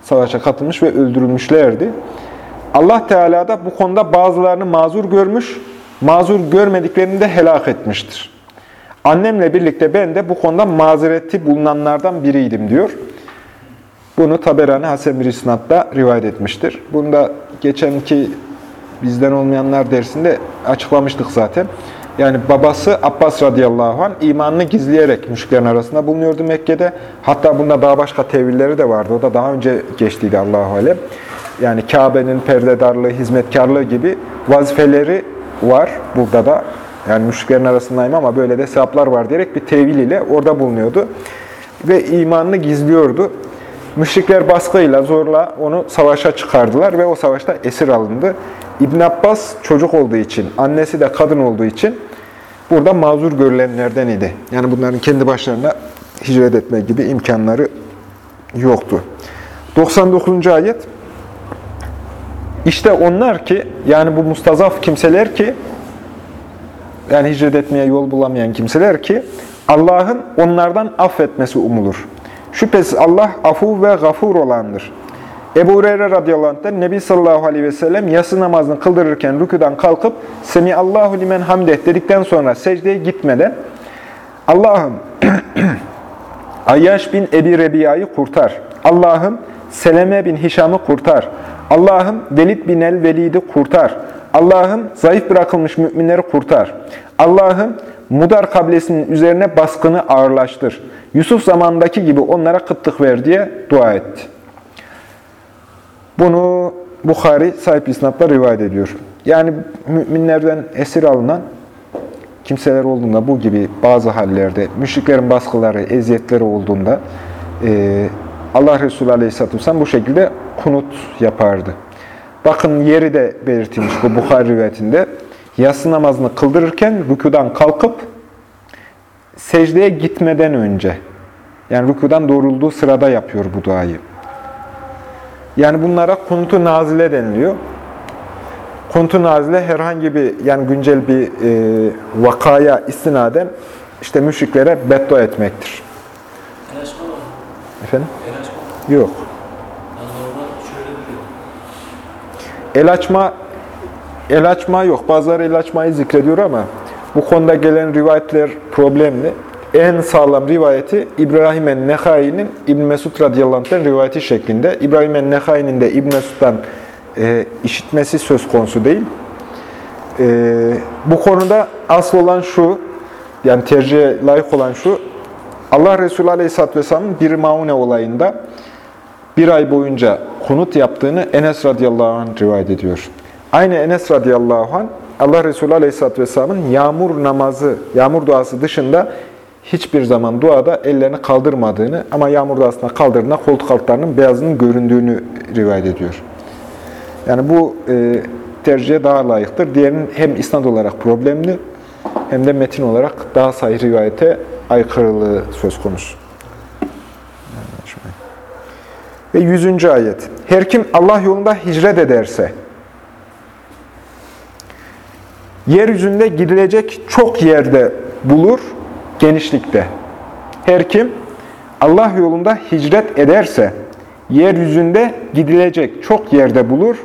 savaşa katılmış ve öldürülmüşlerdi. Allah Teala da bu konuda bazılarını mazur görmüş, mazur görmediklerini de helak etmiştir. Annemle birlikte ben de bu konuda mazereti bulunanlardan biriydim diyor. Bunu Taberani Hasan bir rivayet etmiştir. Bunu da geçenki bizden olmayanlar dersinde açıklamıştık zaten. Yani babası Abbas radıyallahu anh imanını gizleyerek müşriklerin arasında bulunuyordu Mekke'de. Hatta bunda daha başka tevilleri de vardı. O da daha önce geçtiydi Allahu alem. Yani Kabe'nin perdedarlığı, hizmetkarlığı gibi vazifeleri var burada da. Yani müşriklerin arasındayım ama böyle de sevaplar var diyerek bir tevil ile orada bulunuyordu. Ve imanını gizliyordu. Müşrikler baskıyla, zorla onu savaşa çıkardılar ve o savaşta esir alındı. İbn Abbas çocuk olduğu için, annesi de kadın olduğu için burada mazur görülenlerden idi. Yani bunların kendi başlarına hicret etme gibi imkanları yoktu. 99. ayet İşte onlar ki, yani bu mustazaf kimseler ki, yani hicret etmeye yol bulamayan kimseler ki, Allah'ın onlardan affetmesi umulur. Şüphesiz Allah afu ve gafur olandır. Ebu Hureyre radıyallahu anh'ten Nebi sallallahu aleyhi ve sellem yası namazını kıldırırken rüküden kalkıp Semi Allahu limen hamdeh dedikten sonra secdeye gitmeden Allah'ım Ayyaş bin Ebi Rebiya'yı kurtar. Allah'ım Seleme bin Hişam'ı kurtar. Allah'ım Velid bin el Velid'i kurtar. Allah'ım zayıf bırakılmış müminleri kurtar. Allah'ım Mudar kabilesinin üzerine baskını ağırlaştır. Yusuf zamanındaki gibi onlara kıtlık ver diye dua etti. Bunu Bukhari sahip isnatla rivayet ediyor. Yani müminlerden esir alınan kimseler olduğunda bu gibi bazı hallerde, müşriklerin baskıları, eziyetleri olduğunda Allah Resulü Aleyhisselatü Vesselam bu şekilde kunut yapardı. Bakın yeri de belirtilmiş bu Bukhari rivayetinde. Yatsı namazını kıldırırken rükudan kalkıp secdeye gitmeden önce, yani rükudan doğrulduğu sırada yapıyor bu duayı. Yani bunlara kunutu nazile deniliyor. Kunutu nazile herhangi bir, yani güncel bir e, vakaya istinaden işte müşriklere beddua etmektir. Efendim? Yok. Yani orada şöyle diyor. El açma, el açma yok. Bazıları el açmayı zikrediyor ama bu konuda gelen rivayetler problemli. En sağlam rivayeti İbrahim el-Nehai'nin İbn Mesud radıyallahu rivayeti şeklinde. İbrahim el-Nehai'nin de İbn Mesud'dan e, işitmesi söz konusu değil. E, bu konuda asıl olan şu, yani tercihe layık olan şu, Allah Resulü Aleyhisselatü Vesselam'ın bir maune olayında bir ay boyunca kunut yaptığını Enes radıyallahu anh rivayet ediyor. Aynı Enes radıyallahu anh Allah Resulü Aleyhisselatü Vesselam'ın yağmur namazı, yağmur duası dışında hiçbir zaman duada ellerini kaldırmadığını ama yağmur duasına kaldırdığında koltuk altlarının beyazının göründüğünü rivayet ediyor. Yani bu e, tercihe daha layıktır. Diğerinin hem isnad olarak problemli hem de metin olarak daha sahih rivayete aykırılığı söz konusu. Ve 100. ayet. Her kim Allah yolunda hicret ederse, yeryüzünde gidilecek çok yerde bulur, genişlikte. Her kim Allah yolunda hicret ederse, yeryüzünde gidilecek çok yerde bulur,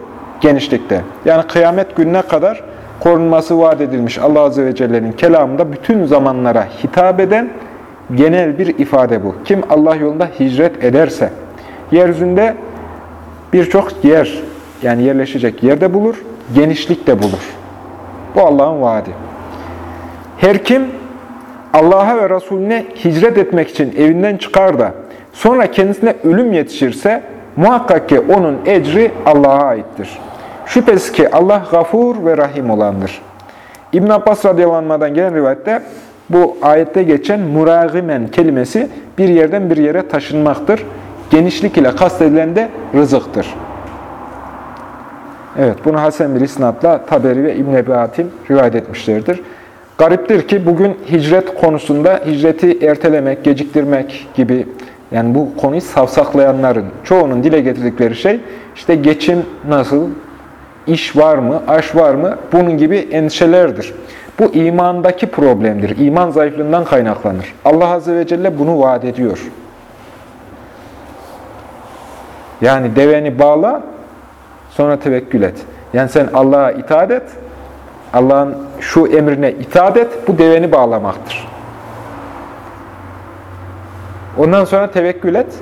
genişlikte. Yani kıyamet gününe kadar korunması vaat edilmiş Allah Azze ve Celle'nin kelamında bütün zamanlara hitap eden genel bir ifade bu. Kim Allah yolunda hicret ederse, yeryüzünde birçok yer, yani yerleşecek yerde bulur, genişlik de bulur. Bu Allah'ın vaadi. Her kim Allah'a ve Resulüne hicret etmek için evinden çıkar da sonra kendisine ölüm yetişirse muhakkak ki onun ecri Allah'a aittir. Şüphesiz ki Allah gafur ve rahim olandır. İbn Abbas radıyallahu gelen rivayette bu ayette geçen muragimen kelimesi bir yerden bir yere taşınmaktır. Genişlik ile kastedilen de rızıktır. Evet, bunu Hasan bir isnatla Taberi ve İbn Ebi Hatim rivayet etmişlerdir. Gariptir ki bugün hicret konusunda hicreti ertelemek, geciktirmek gibi yani bu konuyu savsaklayanların çoğunun dile getirdikleri şey işte geçim nasıl, iş var mı, aş var mı bunun gibi endişelerdir. Bu imandaki problemdir. İman zayıflığından kaynaklanır. Allah Azze ve Celle bunu vaat ediyor. Yani deveni bağla, sonra tevekkül et. Yani sen Allah'a itaat et, Allah'ın şu emrine itaat et, bu deveni bağlamaktır. Ondan sonra tevekkül et.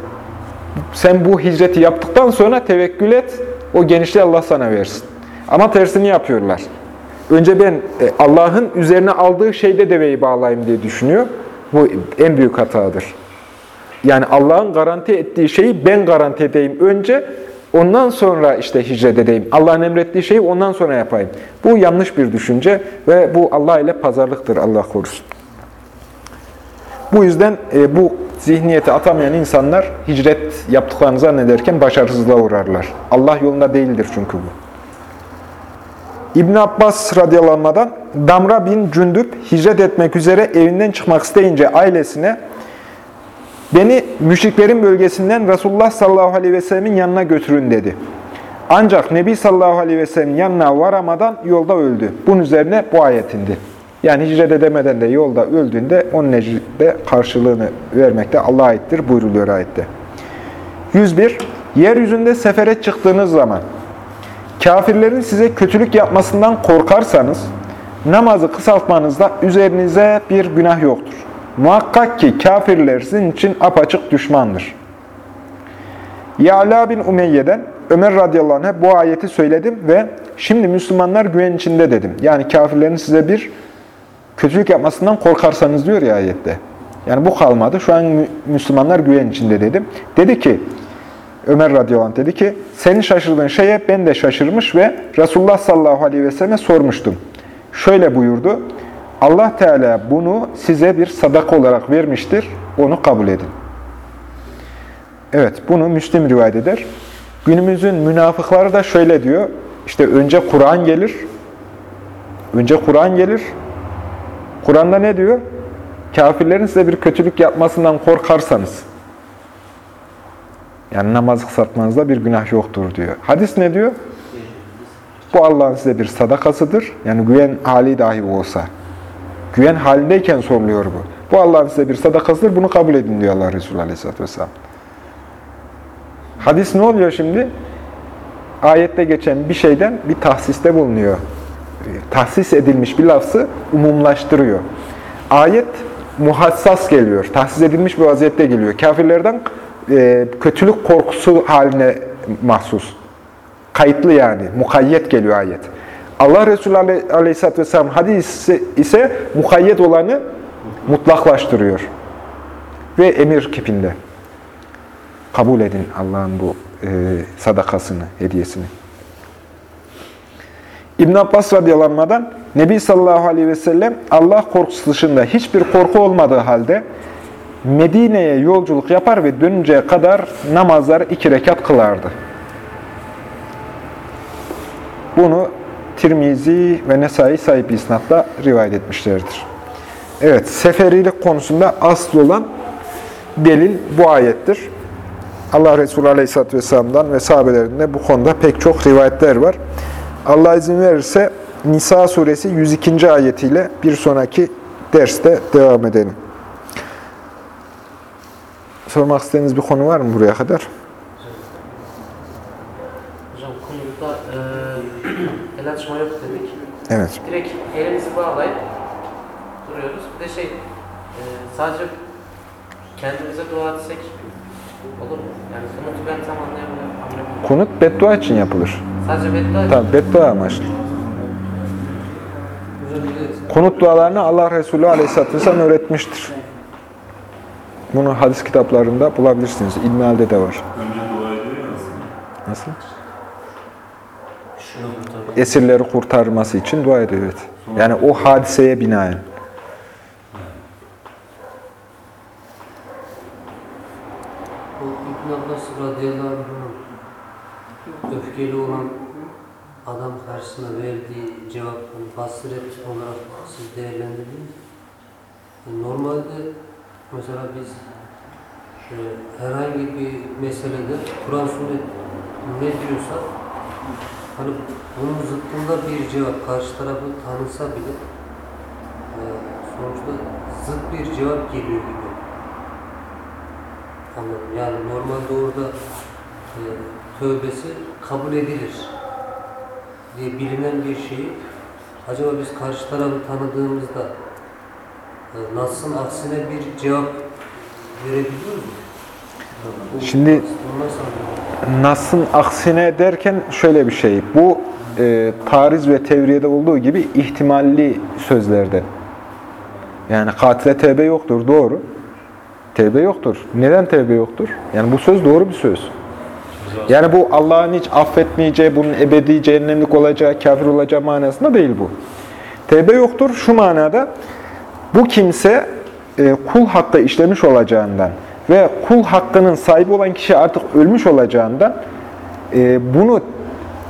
Sen bu hicreti yaptıktan sonra tevekkül et, o genişliği Allah sana versin. Ama tersini yapıyorlar. Önce ben e, Allah'ın üzerine aldığı şeyde deveyi bağlayayım diye düşünüyor. Bu en büyük hatadır. Yani Allah'ın garanti ettiği şeyi ben garanti edeyim önce, ondan sonra işte hicret edeyim. Allah'ın emrettiği şeyi ondan sonra yapayım. Bu yanlış bir düşünce ve bu Allah ile pazarlıktır Allah korusun. Bu yüzden e, bu zihniyeti atamayan insanlar hicret yaptıklarını zannederken başarısızlığa uğrarlar. Allah yolunda değildir çünkü bu. İbn Abbas radıyallahu Damra bin Cündüp hicret etmek üzere evinden çıkmak isteyince ailesine beni müşriklerin bölgesinden Resulullah sallallahu aleyhi ve sellemin yanına götürün dedi. Ancak Nebi sallallahu aleyhi ve sellemin yanına varamadan yolda öldü. Bunun üzerine bu ayet indi. Yani hicret edemeden de yolda öldüğünde onun ecride karşılığını vermekte Allah'a aittir buyruluyor ayette. 101. Yeryüzünde sefere çıktığınız zaman kafirlerin size kötülük yapmasından korkarsanız namazı kısaltmanızda üzerinize bir günah yoktur. Muhakkak ki kafirler sizin için apaçık düşmandır. Ya'la bin Umeyye'den Ömer radıyallahu anh'a bu ayeti söyledim ve şimdi Müslümanlar güven içinde dedim. Yani kafirlerin size bir kötülük yapmasından korkarsanız diyor ya ayette. Yani bu kalmadı. Şu an Müslümanlar güven içinde dedim. Dedi ki, Ömer radıyallahu anh dedi ki, senin şaşırdığın şeye ben de şaşırmış ve Resulullah sallallahu aleyhi ve selleme sormuştum. Şöyle buyurdu, Allah Teala bunu size bir sadaka olarak vermiştir, onu kabul edin. Evet, bunu Müslim rivayet eder. Günümüzün münafıkları da şöyle diyor, işte önce Kur'an gelir, önce Kur'an gelir, Kur'an'da ne diyor? Kafirlerin size bir kötülük yapmasından korkarsanız, yani namazı kısaltmanızda bir günah yoktur diyor. Hadis ne diyor? Bu Allah'ın size bir sadakasıdır. Yani güven hali dahi olsa. Güven halindeyken soruluyor bu. Bu Allah'ın size bir sadakasıdır. Bunu kabul edin diyor Allah Resulü Aleyhisselatü Vesselam. Hadis ne oluyor şimdi? Ayette geçen bir şeyden bir tahsiste bulunuyor. Tahsis edilmiş bir lafzı umumlaştırıyor. Ayet muhassas geliyor. Tahsis edilmiş bir vaziyette geliyor. Kafirlerden e, kötülük korkusu haline mahsus. Kayıtlı yani. Mukayyet geliyor ayet. Allah Resulü Aleyhisselatü Vesselam hadisi ise mukayyet olanı mutlaklaştırıyor. Ve emir kipinde. Kabul edin Allah'ın bu e, sadakasını, hediyesini. İbn Abbas radıyallahu Nebi sallallahu aleyhi ve sellem Allah korkusu dışında hiçbir korku olmadığı halde Medine'ye yolculuk yapar ve dönünceye kadar namazları iki rekat kılardı. Bunu Tirmizi ve Nesai sahip isnatla rivayet etmişlerdir. Evet, seferilik konusunda asıl olan delil bu ayettir. Allah Resulü Aleyhisselatü Vesselam'dan ve sahabelerinde bu konuda pek çok rivayetler var. Allah izin verirse Nisa suresi 102. ayetiyle bir sonraki derste devam edelim. Sormak istediğiniz bir konu var mı buraya kadar? Hocam konuda el açma yok dedik. Evet. Direkt elimizi bağlayıp duruyoruz. Bir de şey, e, sadece kendimize dua etsek olur mu? Yani konutu ben tam anlayamıyorum. anlayamıyorum. Kunut beddua için yapılır. Sadece beddua Tabi beddua amaçlı. Kunut dualarını Allah Resulü Aleyhisselatü Vesselam öğretmiştir. Bunu hadis kitaplarında bulabilirsiniz. İlmihal'de de var. Önce dua ediyor. Nasıl? Esirleri kurtarması için dua ediyor. Evet. Yani o hadiseye binaen. İbn Abbas radıyallahu anh'ın öfkeli olan adam karşısına verdiği cevap basiret olarak siz değerlendirdiniz. Normalde mesela biz e, herhangi bir meselede Kur'an sünnet ne diyorsa hani bunun zıttında bir cevap karşı tarafı tanısa bile e, sonuçta zıt bir cevap geliyor gibi. Anladım. Yani normalde orada e, tövbesi kabul edilir diye bilinen bir şeyi acaba biz karşı tarafı tanıdığımızda e, Nas'ın aksine bir cevap verebiliyor muyuz? Şimdi- Nas'ın aksine derken şöyle bir şey. Bu e, tariz ve tevriyede olduğu gibi ihtimalli sözlerde. Yani katile tevbe yoktur. Doğru. Tevbe yoktur. Neden tevbe yoktur? Yani bu söz doğru bir söz. Yani bu Allah'ın hiç affetmeyeceği, bunun ebedi cehennemlik olacağı, kafir olacağı manasında değil bu. Tevbe yoktur şu manada, bu kimse e, kul hakkı işlemiş olacağından ve kul hakkının sahibi olan kişi artık ölmüş olacağından e, bunu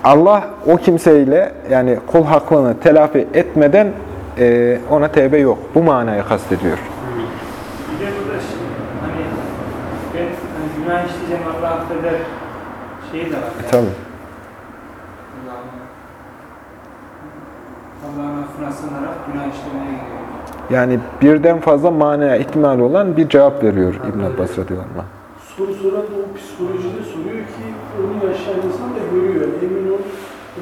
Allah o kimseyle yani kul hakkını telafi etmeden e, ona tevbe yok. Bu manayı kastediyor. Bir de burada hani ben hani günah işleyeceğim Allah affeder şeyi de var. E, yani. tabii. Allah'ın Allah'ın affına sığınarak günah işlemeye gidiyor. Yani birden fazla manaya ihtimali olan bir cevap veriyor İbn Abbas radıyallahu anh. Soru soran da o psikolojide soruyor ki onu yaşayan insan da görüyor. Emin ol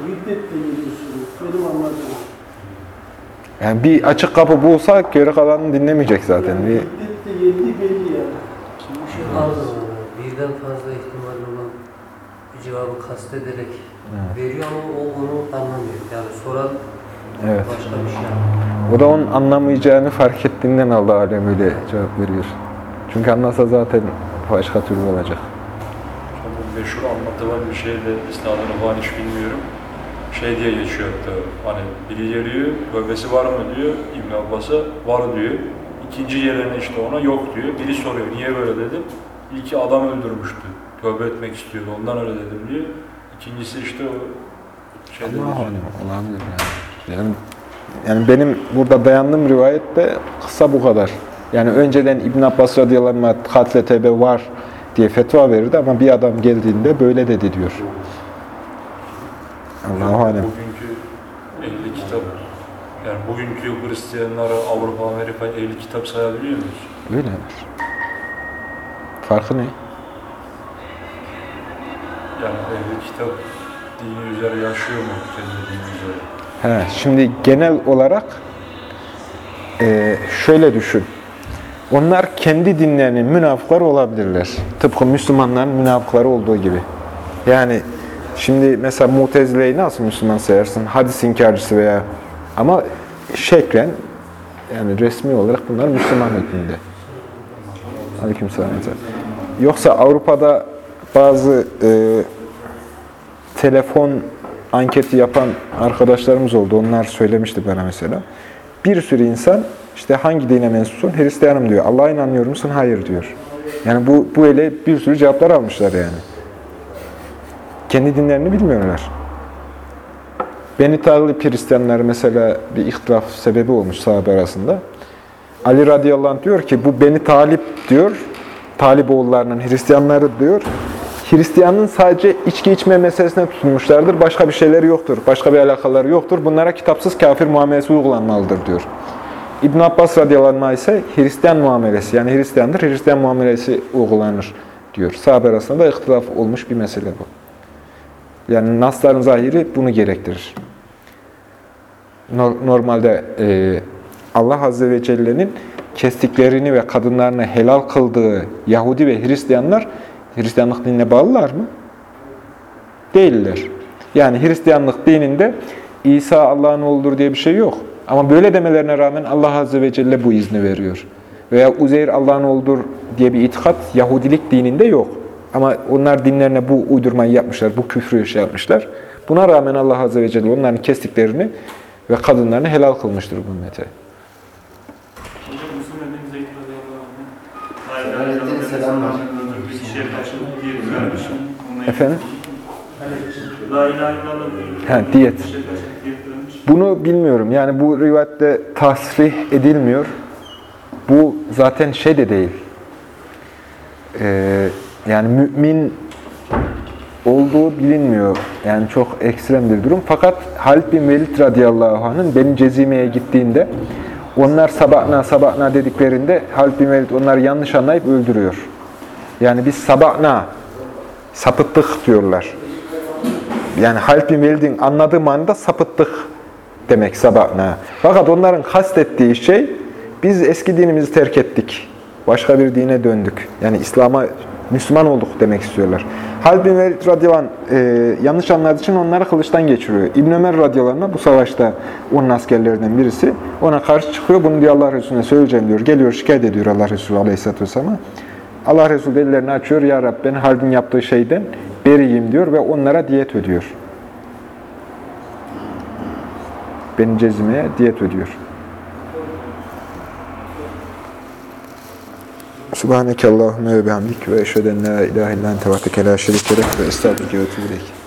riddetle geliyor soru. Benim anladığım. Yani bir açık kapı bulsa geri kalanını dinlemeyecek zaten. Yani Bir, riddetle geldiği belli yani. Anladım. Birden fazla ihtimal olan bir cevabı kastederek veriyor ama o onu anlamıyor. Yani soran evet. başka bir şey. O da onun anlamayacağını fark ettiğinden Allah alem öyle cevap veriyor. Çünkü anlasa zaten başka türlü olacak. Bu meşhur anlatılan bir şey de isnadını falan hiç bilmiyorum. Şey diye geçiyor hatta hani biri geliyor, tövbesi var mı diyor İbn Abbas'a, var diyor. İkinci gelene işte ona yok diyor. Biri soruyor, niye böyle dedim. İlki adam öldürmüştü, tövbe etmek istiyordu, ondan öyle dedim diyor. İkincisi işte o şey dedi. Allah alem olabilir yani. Yani. Yani benim burada dayandığım rivayet de kısa bu kadar. Yani önceden İbn Abbas radıyallahu anh katle tevbe var diye fetva verirdi ama bir adam geldiğinde böyle dedi diyor. Allahu alem. Bugünkü 50 kitap, yani bugünkü Hristiyanlara Avrupa, Amerika 50 kitap sayabiliyor muyuz? Öyle. Farkı ne? Yani 50 kitap dini üzere yaşıyor mu kendi dini üzere? He, şimdi genel olarak e, şöyle düşün. Onlar kendi dinlerinin münafıkları olabilirler. Tıpkı Müslümanların münafıkları olduğu gibi. Yani şimdi mesela Mutezile'yi nasıl Müslüman sayarsın? Hadis inkarcısı veya ama şeklen yani resmi olarak bunlar Müslüman hükmünde. Aleykümselam. Yoksa Avrupa'da bazı e, telefon anketi yapan arkadaşlarımız oldu. Onlar söylemişti bana mesela. Bir sürü insan işte hangi dine mensupsun? Hristiyanım diyor. Allah'a inanıyor musun? Hayır diyor. Yani bu, bu öyle bir sürü cevaplar almışlar yani. Kendi dinlerini bilmiyorlar. Beni Tağlip Hristiyanlar mesela bir ihtilaf sebebi olmuş sahabe arasında. Ali radıyallahu anh diyor ki bu Beni Talip diyor, Talip oğullarının Hristiyanları diyor. Hristiyanın sadece içki içme meselesine tutulmuşlardır. Başka bir şeyleri yoktur. Başka bir alakaları yoktur. Bunlara kitapsız kafir muamelesi uygulanmalıdır diyor. İbn Abbas radıyallahu ise Hristiyan muamelesi yani Hristiyandır, Hristiyan muamelesi uygulanır diyor. Sahabe arasında da ihtilaf olmuş bir mesele bu. Yani nasların zahiri bunu gerektirir. Nor- Normalde e, Allah Azze ve Celle'nin kestiklerini ve kadınlarını helal kıldığı Yahudi ve Hristiyanlar Hristiyanlık dinine bağlılar mı? Değiller. Yani Hristiyanlık dininde İsa Allah'ın oğludur diye bir şey yok. Ama böyle demelerine rağmen Allah Azze ve Celle bu izni veriyor. Veya Uzeyr Allah'ın oğludur diye bir itikat Yahudilik dininde yok. Ama onlar dinlerine bu uydurmayı yapmışlar, bu küfrü şey yapmışlar. Buna rağmen Allah Azze ve Celle onların kestiklerini ve kadınlarını helal kılmıştır bu ümmete. Hocam Müslüm Emin Zeyd radıyallahu anh. Hayır, Aleyküm hayır, selamlar. Bir kişiye karşılık diye vermiş. Onunla Efendim? Ha, diyet. Vermiş. Bunu bilmiyorum. Yani bu rivayette tasrih edilmiyor. Bu zaten şey de değil. Ee, yani mümin olduğu bilinmiyor. Yani çok ekstrem bir durum. Fakat Halid bin Velid radıyallahu anh'ın Beni Cezime'ye gittiğinde onlar sabahna sabahna dediklerinde Halid bin Velid onları yanlış anlayıp öldürüyor. Yani biz sabahna sapıttık diyorlar. Yani Halid bin Velid'in anladığı manada sapıttık demek sabahna. Fakat onların kastettiği şey biz eski dinimizi terk ettik. Başka bir dine döndük. Yani İslam'a Müslüman olduk demek istiyorlar. Halid bin Velid radıyallahu e, yanlış anladığı için onları kılıçtan geçiriyor. İbn Ömer radıyallahu anh, bu savaşta onun askerlerinden birisi ona karşı çıkıyor. Bunu diyor Allah Resulüne söyleyeceğim diyor. Geliyor şikayet ediyor Allah Resulü aleyhisselatü vesselam'a. Allah Resulü ellerini açıyor. Ya Rabbi ben Halid'in yaptığı şeyden beriyim diyor ve onlara diyet ödüyor. Beni cezimeye diyet ödüyor. Subhaneke Allahümme ve bihamdik ve eşheden la ilahe illan tevatteke ve estağfurke ve.